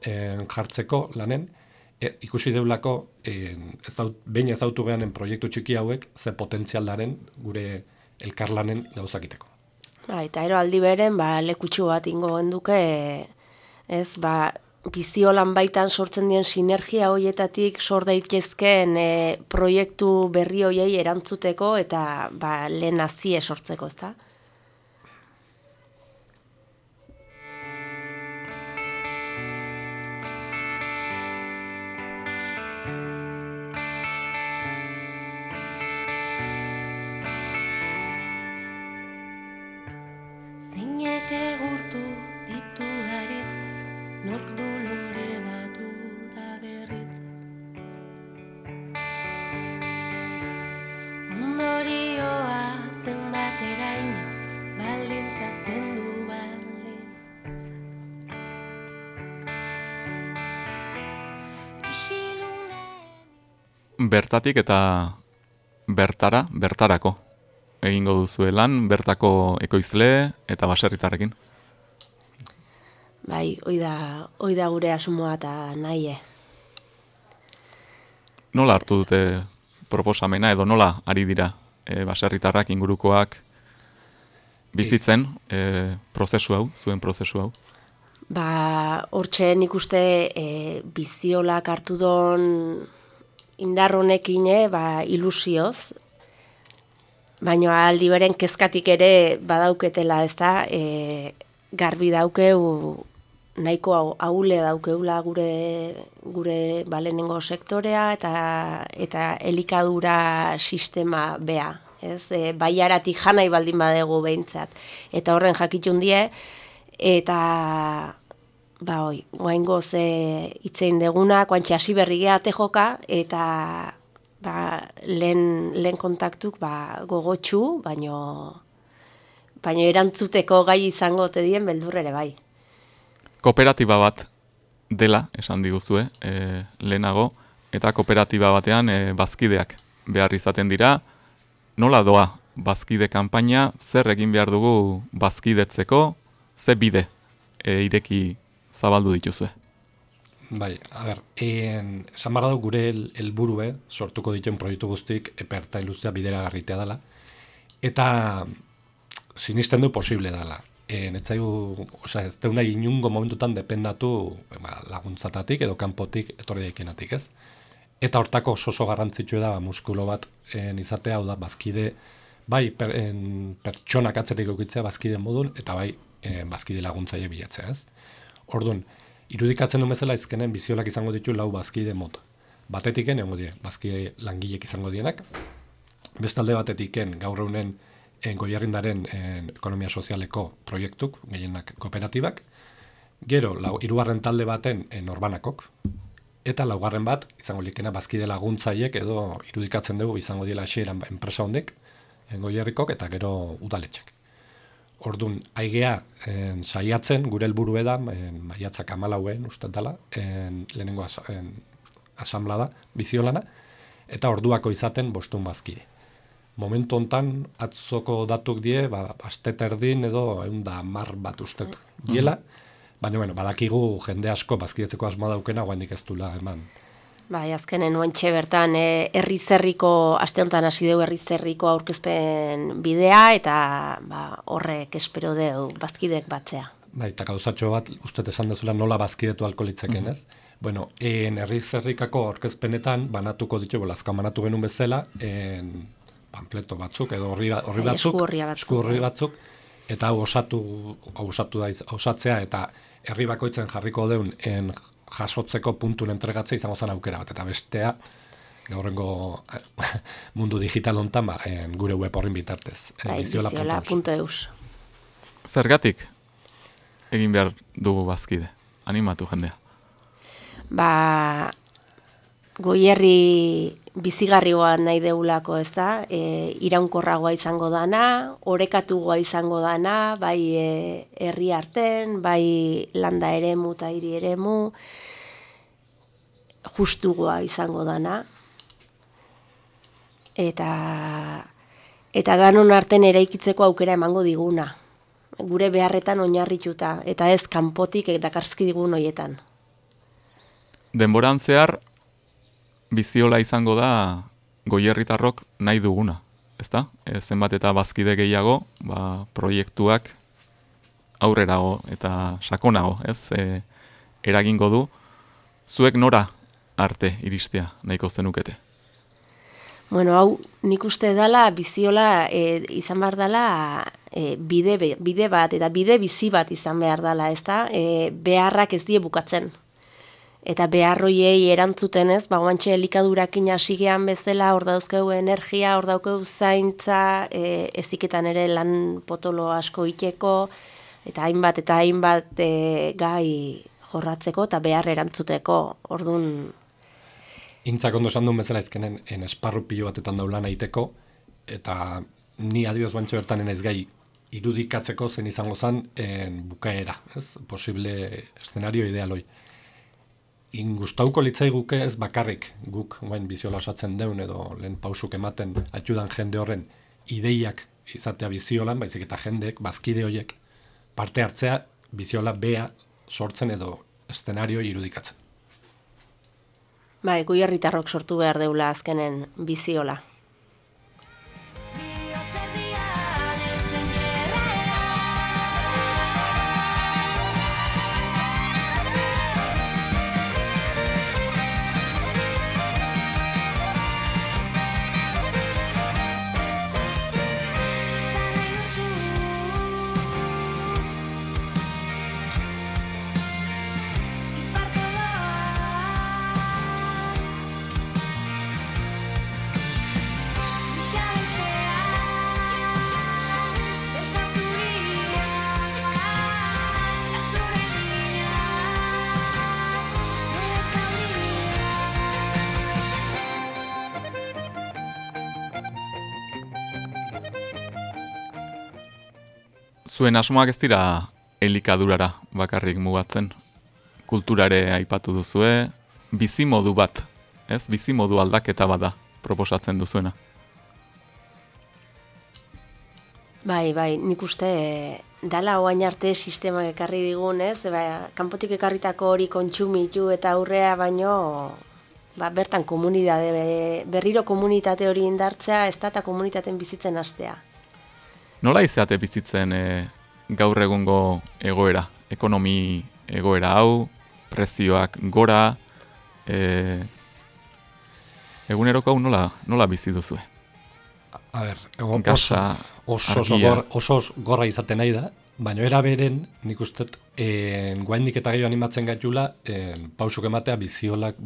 en, jartzeko lanen e, ikusi deulako en, ezaut, behin ezautu gehanen proiektu txiki hauek ze potentzialdaren gure elkarlanen gauzakiteko. Ba, eta ero aldi beren, ba, lekutxu bat ingo genduke, ez, ba, biziolan baitan sortzen dien sinergia hoietatik sor daitezkeen e, proiektu berri hoiei erantzuteko eta ba, lehen hazie sortzeko, ezta? Bertatik eta bertara, bertarako. Egingo duzu lan bertako ekoizle eta baserritarrekin. Bai, hoi da, hoi da gure asmoa eta nahi, Nola hartu dute proposamena edo nola ari dira e, baserritarrak ingurukoak bizitzen e, prozesu hau, zuen prozesu hau? Ba, hortxe nik uste e, biziolak hartu don indar honekin, eh, ba, ilusioz, baina aldi beren kezkatik ere badauketela, ez da, e, garbi daukeu nahiko hau, haule daukeula gure gure balenengo sektorea eta eta elikadura sistema bea, ez? E, baiaratik janai baldin badegu behintzat. Eta horren jakitun die eta ba hoi, oraingoz e, hitzein deguna, kuantxe hasi berri geate joka eta ba, lehen, lehen kontaktuk ba, gogotxu, baino baino erantzuteko gai izango te dien beldur ere bai. Kooperatiba bat dela, esan diguzue, e, lehenago, eta kooperatiba batean e, bazkideak behar izaten dira, nola doa bazkide kanpaina, zer egin behar dugu bazkidetzeko, ze bide e, ireki zabaldu dituzue. Bai, a ber, en, esan gure el- helburue sortuko dituen proiektu guztik eperta iluzia bidera garritea dela, eta sinisten du posible dela. E, netzaigu, osea, ez deuna inungo momentutan dependatu ba, laguntzatatik edo kanpotik etorri daikenatik, ez? Eta hortako oso oso garrantzitsua da ba, muskulo bat en, izatea, hau da, bazkide, bai, per, en, pertsonak atzetik eukitzea bazkide modun, eta bai, en, bazkide laguntzaile bilatzea, ez? Orduan, irudikatzen du bezala izkenen biziolak izango ditu lau bazkide mota. Batetiken egongo die, bazkide langilek izango dienak, bestalde batetiken gaur egunen en, goierrindaren en, ekonomia sozialeko proiektuk, gehienak kooperatibak, gero, lau, irugarren talde baten en, norbanakok, eta laugarren bat, izango likena bazkide laguntzaiek edo irudikatzen dugu izango diela ba, enpresa hondek, en, goierrikok eta gero udaletxek. Ordun aigea en, saiatzen gure helburu da en, maiatzak amalauen uste dela en, lehenengo as, en, asamblada biziolana eta orduako izaten bostun bazkide. Momentu hontan atzoko datuk die, ba, asteta erdin edo egun da mar bat ustet diela, baina bueno, badakigu jende asko bazkidetzeko asmoa daukena guandik ez dula eman. Bai, azkenen oantxe bertan e, herri zerriko, aste honetan hasi dugu herri zerriko aurkezpen bidea, eta ba, horrek espero deu bazkidek batzea. Bai, eta gauzatxo bat, uste esan dezula nola bazkidetu alko litzeken, ez? Bueno, en herri zerrikako aurkezpenetan banatuko ditugu, azkan banatu genuen bezala, en panfleto batzuk, edo horri, horri Bai, batzuk, esku orria batzuk, esku orri bai. batzuk, eta hau osatu, hau osatu da, osatzea, eta herri bakoitzen jarriko deun en jasotzeko puntun entregatzea izango zen aukera bat, eta bestea, gaurrengo eh, <laughs> mundu digital hontan ba, en gure web horrin bitartez. eh, Bai, biziola.eus. Zergatik egin behar dugu bazkide, animatu jendea. Ba, goierri bizigarrioa nahi deulako, ez da? E, iraunkorragoa izango dana, orekatugoa izango dana, bai e, herri arten, bai landa eremu eta hiri eremu, justugoa izango dana. Eta eta danon arten eraikitzeko aukera emango diguna. Gure beharretan oinarrituta eta ez kanpotik eta karzki digun hoietan. Denboran zehar, biziola izango da goierritarrok nahi duguna, ezta? E, zenbat eta bazkide gehiago, ba, proiektuak aurrerago eta sakonago, ez? E, eragingo du, zuek nora arte iristea nahiko zenukete. Bueno, hau nik uste dala biziola e, izan behar dala e, bide, bide bat eta bide bizi bat izan behar dala, ezta? E, beharrak ez die bukatzen. Eta beharroiei erantzuten ez, ba, guantxe elikadurakin hasigean bezala, hor dauzkeu energia, hor daukeu zaintza, e, eziketan ere lan potolo asko iteko, eta hainbat eta hainbat e, gai jorratzeko eta behar erantzuteko. Ordun Intzak ondo esan duen bezala ezkenen en esparru pilo batetan daulan egiteko, eta ni adioz bantxo bertan enez gai irudikatzeko zen izango zen en bukaera, ez? Posible eszenario idealoi. Ingustauko litzai guke ez bakarrik guk guain biziola osatzen deun edo lehen pausuk ematen atxudan jende horren ideiak izatea biziolan, baizik eta jendeek, bazkide horiek, parte hartzea biziola bea sortzen edo eszenario irudikatzen. Bai, goierritarrok sortu behar deula azkenen biziola. Zuen asmoak ez dira elikadurara bakarrik mugatzen. Kulturare aipatu duzue, bizimodu bat, ez? Bizimodu aldaketa bada proposatzen duzuena. Bai, bai, nik uste e, dala oain arte sistema ekarri digun, ez? Ba, kanpotik ekarritako hori kontsumitu eta aurrea baino ba, bertan komunidade, be- berriro komunitate hori indartzea, ez da komunitaten bizitzen hastea. Nola izate bizitzen e, gaur egungo egoera, ekonomi egoera hau, prezioak gora, e, eguneroko hau nola, nola bizi duzue? A ber, egon Gasa, oso, oso, gor, oso gorra izaten nahi da, baina era beren, nik uste, en, guaindik eta gehiago animatzen gaitula, en, pausuk ematea biziolak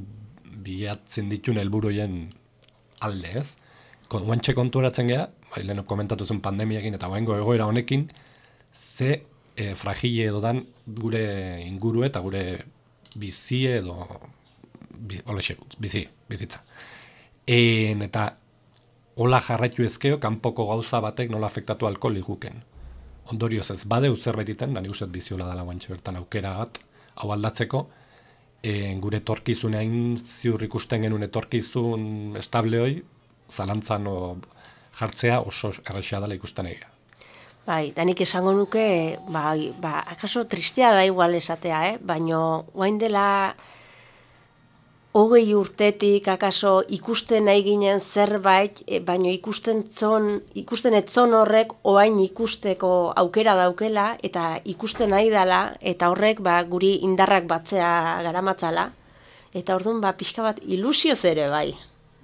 bilatzen ditun helburuien alde, ez? Guantxe konturatzen geha, bai, lehen komentatu zuen pandemiakin eta guaingo egoera honekin, ze e, fragile edo dan gure inguru eta gure bizi edo bi, olexe, bizi, bizitza. En, eta hola jarraitu ezkeo, kanpoko gauza batek nola afektatu alko liguken. Ondorioz ez badeu zerbait iten, da nik uste biziola dela guantxe bertan aukera bat, hau aldatzeko, e, gure etorkizunean ziur ikusten genuen etorkizun estable hoi, zalantzan jartzea oso errexea dela ikusten egia. Bai, da nik esango nuke, bai, ba, akaso tristea da igual esatea, eh? baino guain dela hogei urtetik akaso ikusten nahi ginen zerbait, e, baino ikusten zon, ikusten etzon horrek oain ikusteko aukera daukela, eta ikusten nahi dela, eta horrek ba, guri indarrak batzea garamatzala, eta orduan ba, pixka bat ilusioz ere bai,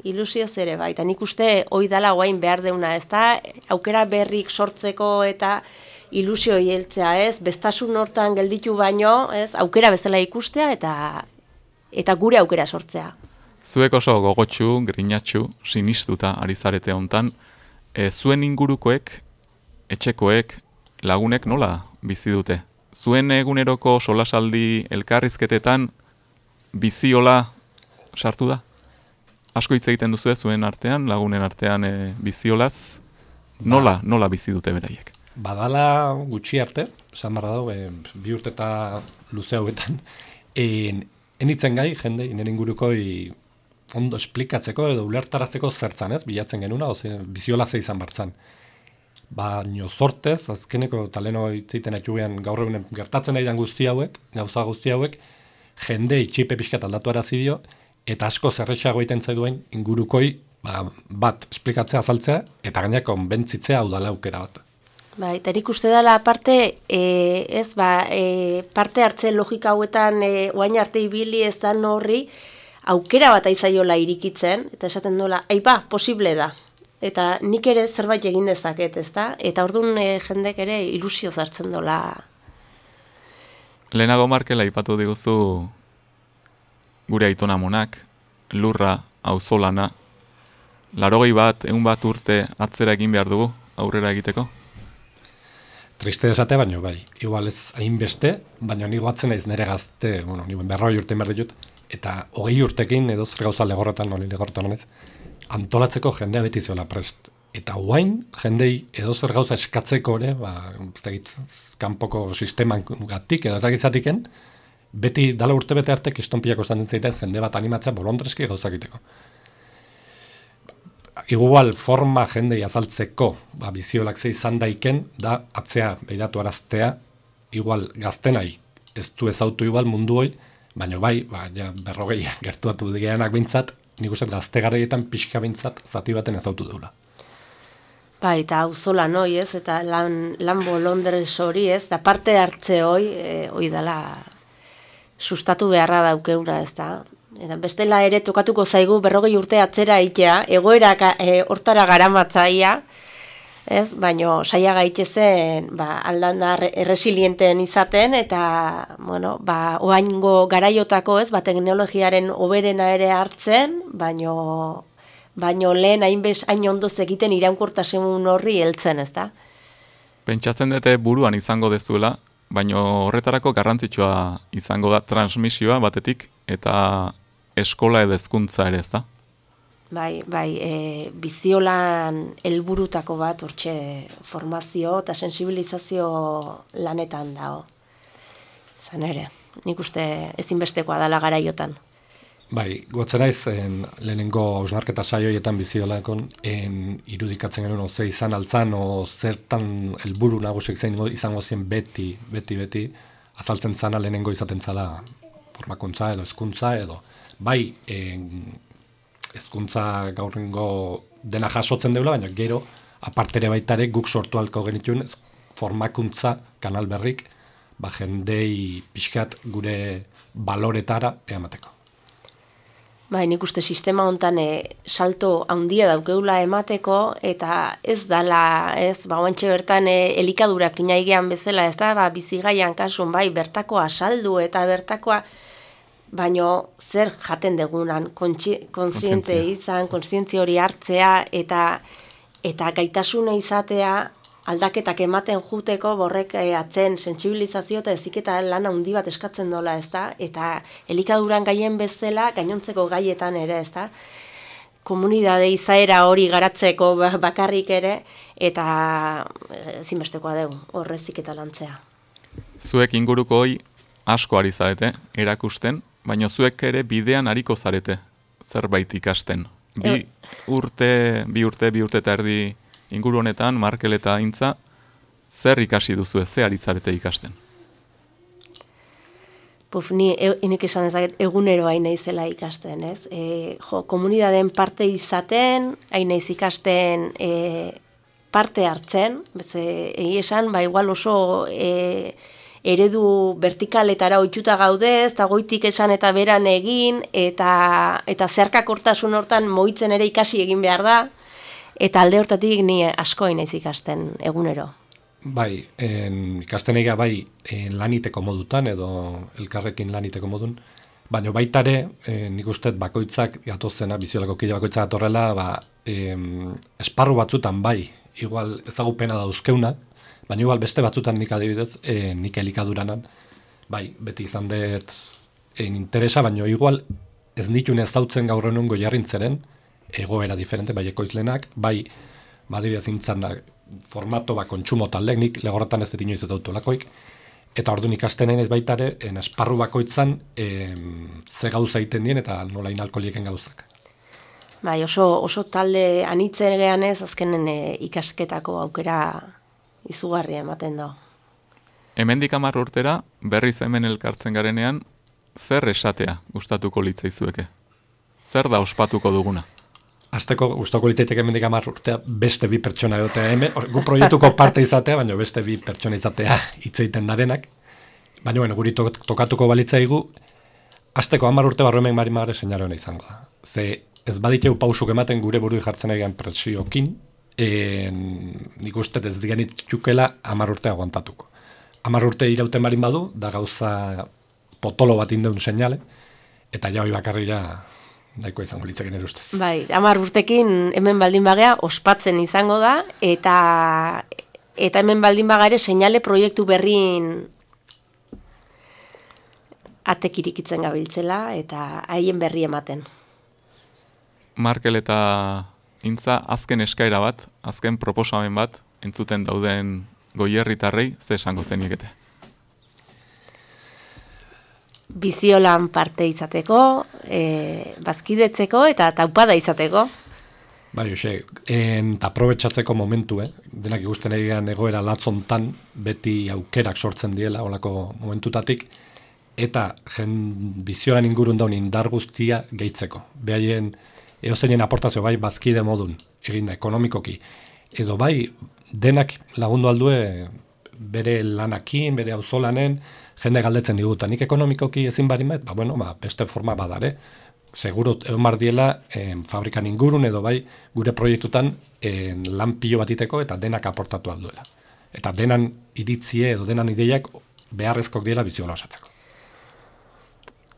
ilusioz ere bai, eta nik uste hoi dala guain behar deuna, ez da, aukera berrik sortzeko eta ilusio hieltzea, ez, bestasun hortan gelditu baino, ez, aukera bezala ikustea eta eta gure aukera sortzea. Zuek oso gogotsu, grinatxu, sinistuta ari zarete hontan, e, zuen ingurukoek, etxekoek, lagunek nola bizi dute? Zuen eguneroko solasaldi elkarrizketetan biziola sartu da? Asko hitz egiten duzu zuen artean, lagunen artean e, biziolaz, nola, nola bizi dute beraiek? Badala gutxi arte, esan barra dago, e, bi urte eta luze hauetan, en, enitzen gai, jende, inen inguruko i, ondo esplikatzeko edo ulertarazteko zertzan, ez, bilatzen genuna, oze, biziola ze izan bartzan. Baino zortez, azkeneko taleno itzeiten atxugean gaur egunen gertatzen nahi guzti hauek, gauza guzti hauek, jende itxipe pixkat aldatu arazidio, eta asko zerretxago egiten zaiduen ingurukoi ba, bat esplikatzea azaltzea, eta gainak konbentzitzea hau dala aukera bat. Bai, eta nik uste dela aparte, e, ez, ba, e, parte hartze logika hauetan e, oain arte ibili ez da horri, aukera bat aizaiola irikitzen, eta esaten dola, aipa, posible da. Eta nik ere zerbait egin dezaket, ez da? Eta orduan e, jendek ere ilusio zartzen dola. Lehenago markela ipatu diguzu gure aitona monak, lurra, auzolana, larogei bat, egun bat urte atzera egin behar dugu, aurrera egiteko? Triste esate baino, bai. Igual ez hainbeste, baina nigo atzen naiz nire gazte, bueno, nigo berroi urte behar ditut, eta hogei urtekin, edo zer gauza legorretan, noli legorretan honez, antolatzeko jendea beti ziola prest. Eta guain, jendei edo zer gauza eskatzeko ere, ba, ez da kanpoko sisteman gatik, edo ez beti dala urte bete arte kistonpiako zan zaiten jende bat animatzea bolondreski gauza egiteko. Igual forma jendei azaltzeko, ba, biziolak ze izan daiken, da atzea behidatu araztea, igual gaztenai, ez du ez autu igual mundu hoi, baina bai, ba, ja, berrogei <laughs> gertuatu digeanak bintzat, nik uste gazte garaietan pixka bintzat zati baten ez autu deula. Ba, eta hau noi ez, eta lan, lan bolondrez hori ez, da parte hartze hoi, e, hoi dela sustatu beharra daukeura ez da. Eta bestela ere tokatuko zaigu berrogei urte atzera itea, egoera e, hortara garamatzaia, ez? Baino saia gaitezen, ba aldanda erresilienten izaten eta bueno, ba oaingo garaiotako, ez? Ba teknologiaren oberena ere hartzen, baino baino lehen hainbes hain ondo egiten iraunkortasun horri heltzen, ezta? Pentsatzen dute buruan izango dezuela, baino horretarako garrantzitsua izango da transmisioa batetik eta eskola edo hezkuntza ere, ezta? Bai, bai, e, biziolan helburutako bat hortxe formazio eta sensibilizazio lanetan dago. Zan ere, nik uste ezinbestekoa dela garaiotan. Bai, gotzera izan lehenengo ausnarketa saioietan biziolakon en irudikatzen genuen oze izan altzan o zertan helburu nagusik zein izango zen beti, beti, beti azaltzen zana lehenengo izaten zala formakuntza edo hezkuntza edo bai en, hezkuntza gaurrengo dena jasotzen deula, baina gero apartere baitare guk sortu alko genituen formakuntza kanal berrik ba jendei pixkat gure baloretara eamateko. Bai, nik uste sistema hontan e, salto handia daukeula emateko eta ez dala, ez, ba, oantxe bertan e, elikadurak inaigean bezala, ez da, ba, bizigaian kasun, bai, bertakoa saldu eta bertakoa, baino zer jaten degunan, konsiente izan, konsientzia hori hartzea eta eta gaitasuna izatea aldaketak ematen juteko borrek e, atzen sentsibilizazio eta eziketa lana handi bat eskatzen dola, ezta? Eta elikaduran gaien bezala gainontzeko gaietan ere, ezta? Komunidade izaera hori garatzeko ba, bakarrik ere eta zinbestekoa dugu horrezik eta lantzea. Zuek inguruko hoi asko ari zarete erakusten, baina zuek ere bidean ariko zarete zerbait ikasten. Bi urte, bi urte, bi urte eta erdi inguru honetan, Markel eta Intza, zer ikasi duzu ez, ze zarete ikasten? Puf, ni e, inik esan ezaget egunero hain naizela ikasten, ez? E, jo, komunidaden parte izaten, hain naiz ikasten e, parte hartzen, beze, egi esan, ba, igual oso e, eredu vertikaletara oituta gaude, ez da goitik esan eta beran egin, eta, eta zerkakortasun hortan moitzen ere ikasi egin behar da, eta alde hortatik ni asko naiz ikasten egunero. Bai, en, ikasten ega bai en, laniteko modutan edo elkarrekin laniteko modun, baina baitare e, nik uste bakoitzak gatozena, biziolako kide bakoitzak atorrela, ba, em, esparru batzutan bai, igual ezagupena dauzkeunak, baina igual beste batzutan nik adibidez, e, nik elikaduranan, bai, beti izan dut en, interesa, baina igual ez nituen ez dautzen gaur enungo jarrintzeren, egoera diferente, bai ekoizlenak, bai badira zintzan formato ba kontsumo taldeknik, legorretan ez dut inoiz ez lakoik, eta orduan ikasten ez baitare, en esparru bakoitzan em, ze gauza egiten dien eta nola inalkolieken gauzak. Bai, oso, oso talde anitzen gehan ez, azkenen e, ikasketako aukera izugarria ematen da. Hemen dikamar urtera, berriz hemen elkartzen garenean, zer esatea gustatuko litzaizueke? Zer da ospatuko duguna? Azteko gustoko litzaiteke hemendik 10 urtea beste bi pertsona egotea hemen, gu proiektuko parte izatea, baina beste bi pertsona izatea hitz egiten darenak. Baina bueno, guri to- tokatuko balitzaigu Azteko 10 urte barru hemen marimare seinale hona izango da. Ze ez baditeu pausuk ematen gure buru jartzen egian presiokin, en, nik uste ez digan itxukela 10 urte aguantatuko. 10 urte irauten marin badu, da gauza potolo bat indeun seinale, eta ja bakarrira daiko izango litzeken ere ustez. Bai, hamar urtekin hemen baldin bagea ospatzen izango da, eta eta hemen baldin baga ere seinale proiektu berrin atek irikitzen gabiltzela eta haien berri ematen. Markel eta Intza azken eskaera bat, azken proposamen bat, entzuten dauden goierritarrei, ze esango zeniekete. Biziolan parte izateko, e, bazkidetzeko eta taupada izateko. Bai, hoxe, eta aprobetsatzeko momentu, eh? denak ikusten egian egoera latzontan beti aukerak sortzen diela olako momentutatik, eta jen bizioan ingurun daun indar guztia gehitzeko. Behaien eozeinen aportazio bai bazkide modun, eginda ekonomikoki, edo bai denak lagundu aldue bere lanakin, bere auzolanen, jende galdetzen diguta. Nik ekonomikoki ezin barin bat, ba, bueno, ba, beste forma badare. Seguro egon bar diela em, fabrikan ingurun edo bai gure proiektutan em, lan pilo bat iteko eta denak aportatu alduela. Eta denan iritzie edo denan ideiak beharrezkoak diela biziola osatzeko.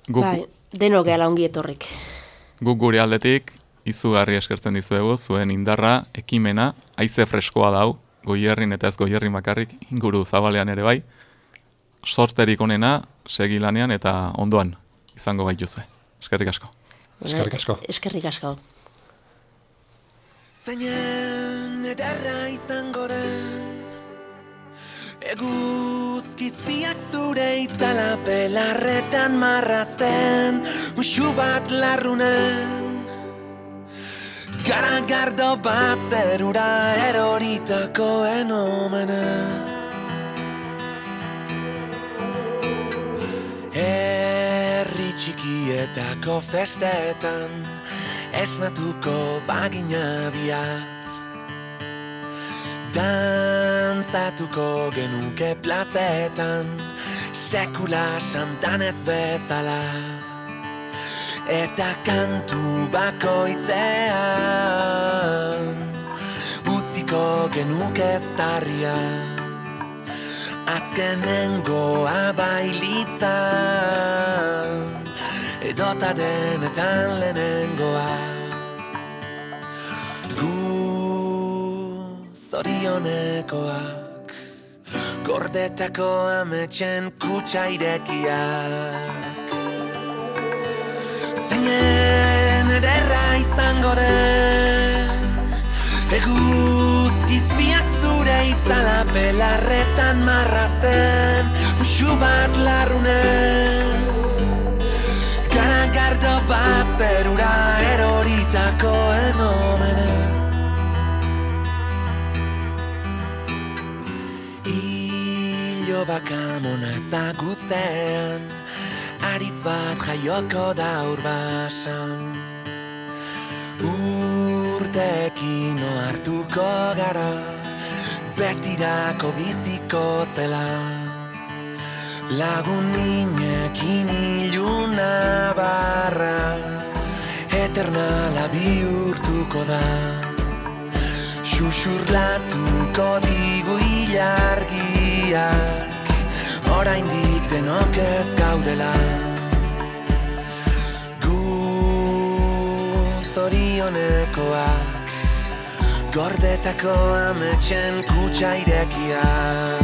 Guk, Bai, deno gehala ongi etorrik. guk gure aldetik, izugarri eskertzen dizuegu, zuen indarra, ekimena, haize freskoa dau, goierrin eta ez goierrin bakarrik, inguru zabalean ere bai, sorterik onena, segi lanean eta ondoan izango baituzue. Eskerrik asko. Eskerrik asko. Eskerrik asko. Zeinen ederra izango den Eguzkizpiak zure itzala pelarretan marrazten Musu bat larrunen Garagardo bat zerura eroritakoen omenez Herri txikietako festetan Esnatuko bagina biak Dantzatuko genuke plazetan Sekula santan ez bezala. Eta kantu bakoitzean Utziko genuke estarria Azkenengoa bailitzan Edota denetan lehenengoa Gu zorionekoak Gordetako ametxen kutsa irekiak Zeinen ederra izango den Eguzkizpiak itzala belarretan marrazten Musu bat larrunen. Garagardo bat zerura eroritakoen omenez Ilo bakamona ezagutzean Aritz bat jaioko da urbasan Urtekin hartuko gara Betirako biziko zela. Lagun minekin iluna barra Eternala bihurtuko da. Xuxurlatuko digu ilargiak Oraindik denok ez gaudela. Gu zorionekoak Gordetako ametxen kutsa irekiak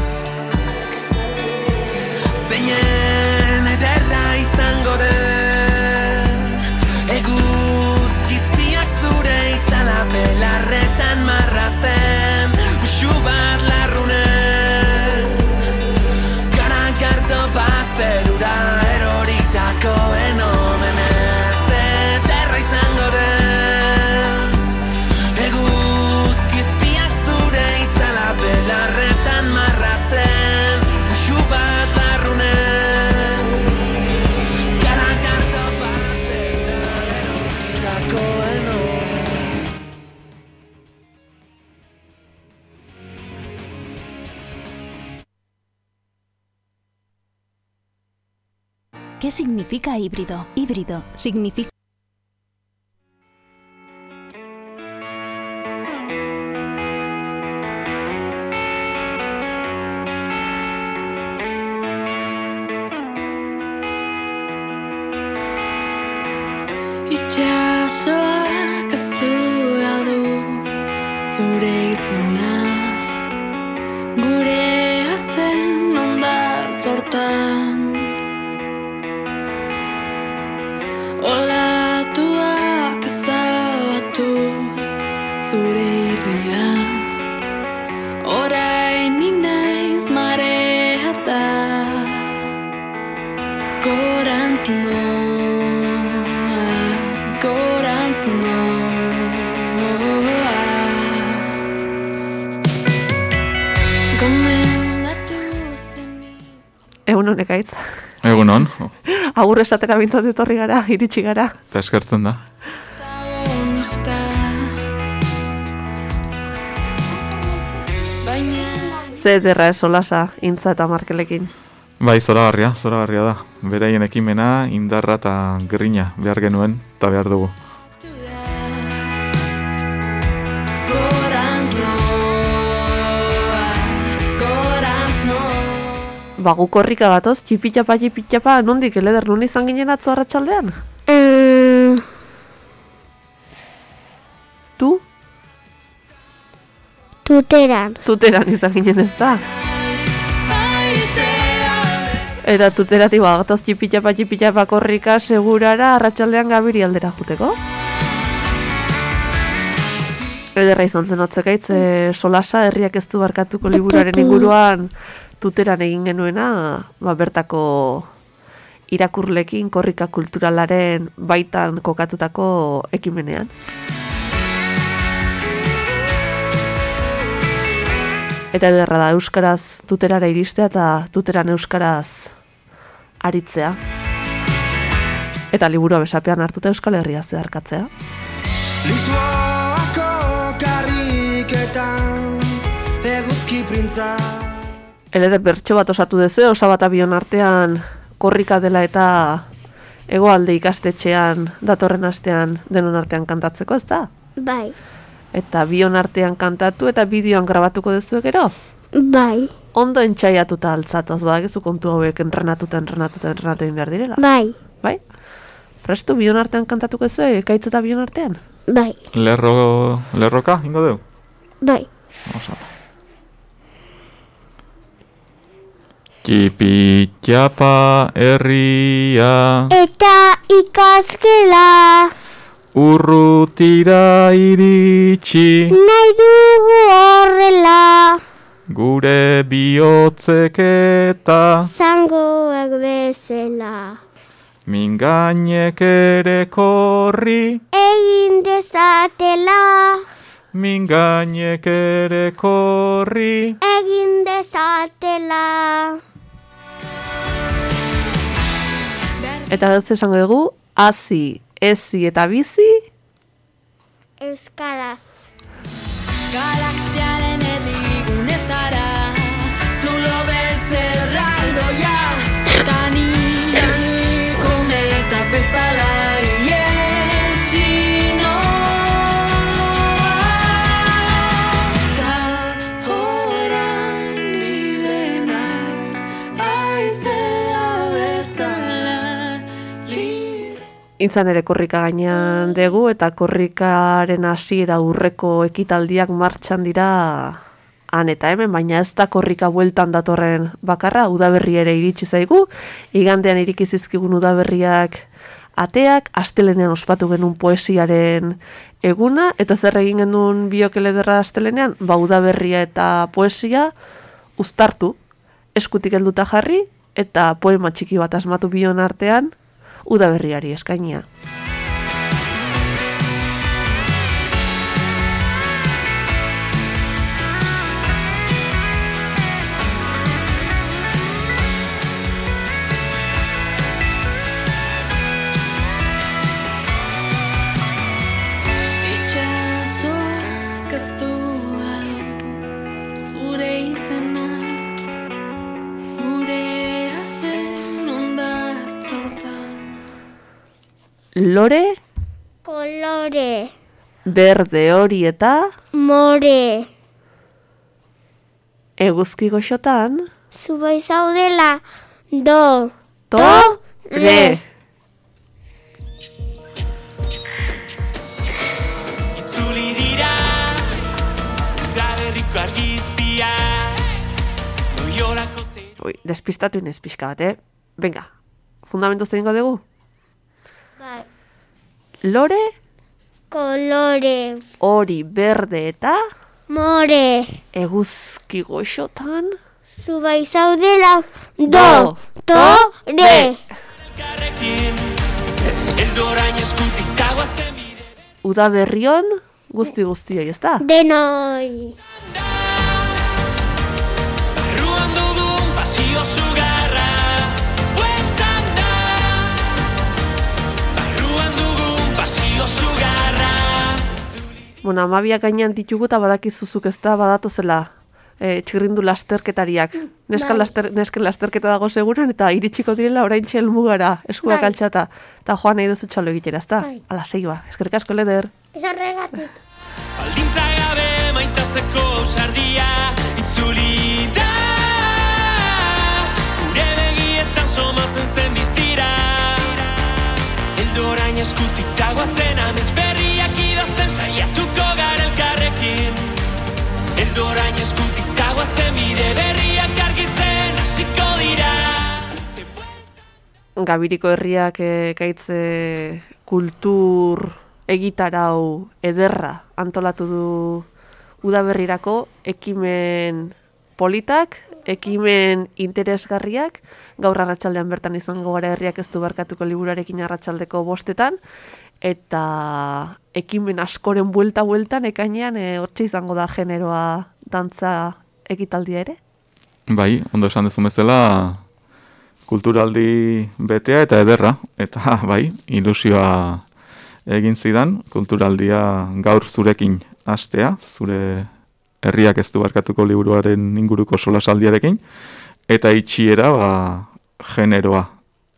Zeinen ederra izango den Eguzkizpiak zure itzala belarretan marrazten significa híbrido? Híbrido significa Egun honek aitz. Egun hon, <laughs> Agur esatera bintzat etorri gara, iritsi gara. eta eskertzen da. honesta Baina Ze derra esolasa, intza eta markelekin. Bai, zoragarria, zoragarria da. Beraien ekimena, indarra eta grina behar genuen, eta behar dugu. Ba, gu korrika batoz, txipitapa, txipitapa, nondik, eleder, nun izan ginen atzo arratsaldean? Tu? Tuteran. Tuteran izan ginen ez da. Eta tuterati ba, gatoz txipitapa, txipitapa korrika segurara arratsaldean gabiri aldera juteko. Ederra izan zen otzekaitz, e, solasa herriak ez du barkatuko liburuaren inguruan tuteran egin genuena, ba, bertako irakurlekin korrika kulturalaren baitan kokatutako ekimenean. Eta ederra da euskaraz tuterara iristea eta tuteran euskaraz aritzea. Eta liburua besapean hartuta Euskal Herria zeharkatzea. Lisboako karriketan eguzki printza Eleder bertso bat osatu dezu, osabata bion artean korrika dela eta hegoalde ikastetxean datorren astean denon artean kantatzeko, ez da? Bai. Eta bion artean kantatu eta bideoan grabatuko dezu gero? Bai. Ondo entxaiatuta altzatoz, badakizu kontu hauek entrenatuta, entrenatuta, entrenatu egin behar direla. Bai. Bai? Prestu bion artean kantatuko dezu, ekaitz eta bion artean? Bai. Lerro, lerroka, ingo deu? Bai. Osa. Txipitxapa herria Eta ikasgela urrutira iritsi. Nahi dugu horrela. Gure bihotzek eta zangoak bezala. mingainek ere korri. Egin dezatela, mingainek ere korri. Egin dezatela. Eta ez esango dugu, hazi, ezi eta bizi, Euskaraz. Galaxiaren erdigune Intzan ere korrika gainean dugu eta korrikaren hasiera urreko ekitaldiak martxan dira han eta hemen, baina ez da korrika bueltan datorren bakarra, udaberri ere iritsi zaigu, igandean iriki zizkigun udaberriak ateak, astelenean ospatu genuen poesiaren eguna, eta zer egin genuen biokelederra astelenean, ba udaberria eta poesia uztartu, eskutik helduta jarri, eta poema txiki bat asmatu bion artean, udaberriari eskainia. Lore, Kolore. berde hori eta More. eguzki goxotan, Zubai zaudela. Do. to, re. Itzuli dira Udaberriko Loiolako ze Ui, despistatu inez pixka bat, eh? Venga, fundamentu zein dugu? Lore, Kolore. hori berde eta More. eguzki goxotan, Zubai zaudela. Do. Do. To. Re. Uda berrion, guzti guztioi, ez da? Denoi. Bueno, amabiak gainean ditugu eta badakizuzuk ez da badatozela e, txirrindu lasterketariak. Neskan, Bai. laster, nesken lasterketa dago seguran eta iritsiko direla orain helmugara eskuak Bai. altxata. Eta joan nahi duzu txalo egitera, ez da? Bai. Ala, sei ba, eskerrik asko leder. Ez horregatik. Baldintza gabe maintatzeko ausardia Itzuli da Gure begietan somatzen zen distira Eldorain eskutik dagoazen amets berriak idazten saiatuko elkarrekin. Eldorain eskutik dagoazen bide berriak argitzen hasiko dira. Gabiriko herriak e, gaitze kultur egitarau ederra antolatu du udaberrirako ekimen politak, ekimen interesgarriak, gaur arratsaldean bertan izango gara herriak ez du barkatuko liburarekin arratsaldeko bostetan, eta ekimen askoren buelta-bueltan ekainean e, hortxe izango da generoa dantza ekitaldia ere. Bai, ondo esan dezun bezala, kulturaldi betea eta ederra, eta <laughs> bai, ilusioa egin zidan, kulturaldia gaur zurekin hastea, zure herriak ez du barkatuko liburuaren inguruko solasaldiarekin, eta itxiera ba, generoa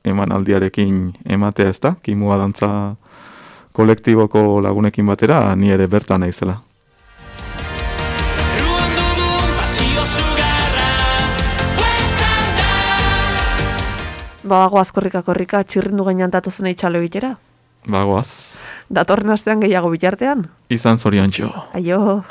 emanaldiarekin ematea ez da, kimua dantza kolektiboko lagunekin batera, ni ere bertan naizela. Barruan dugun pasio sugarra Bueltan da Ba, goaz korrika korrika txirrindu gainean datozen eitxalo egitera. Bagoaz, Datorren astean gehiago bitartean. izan zorion txo. Aio.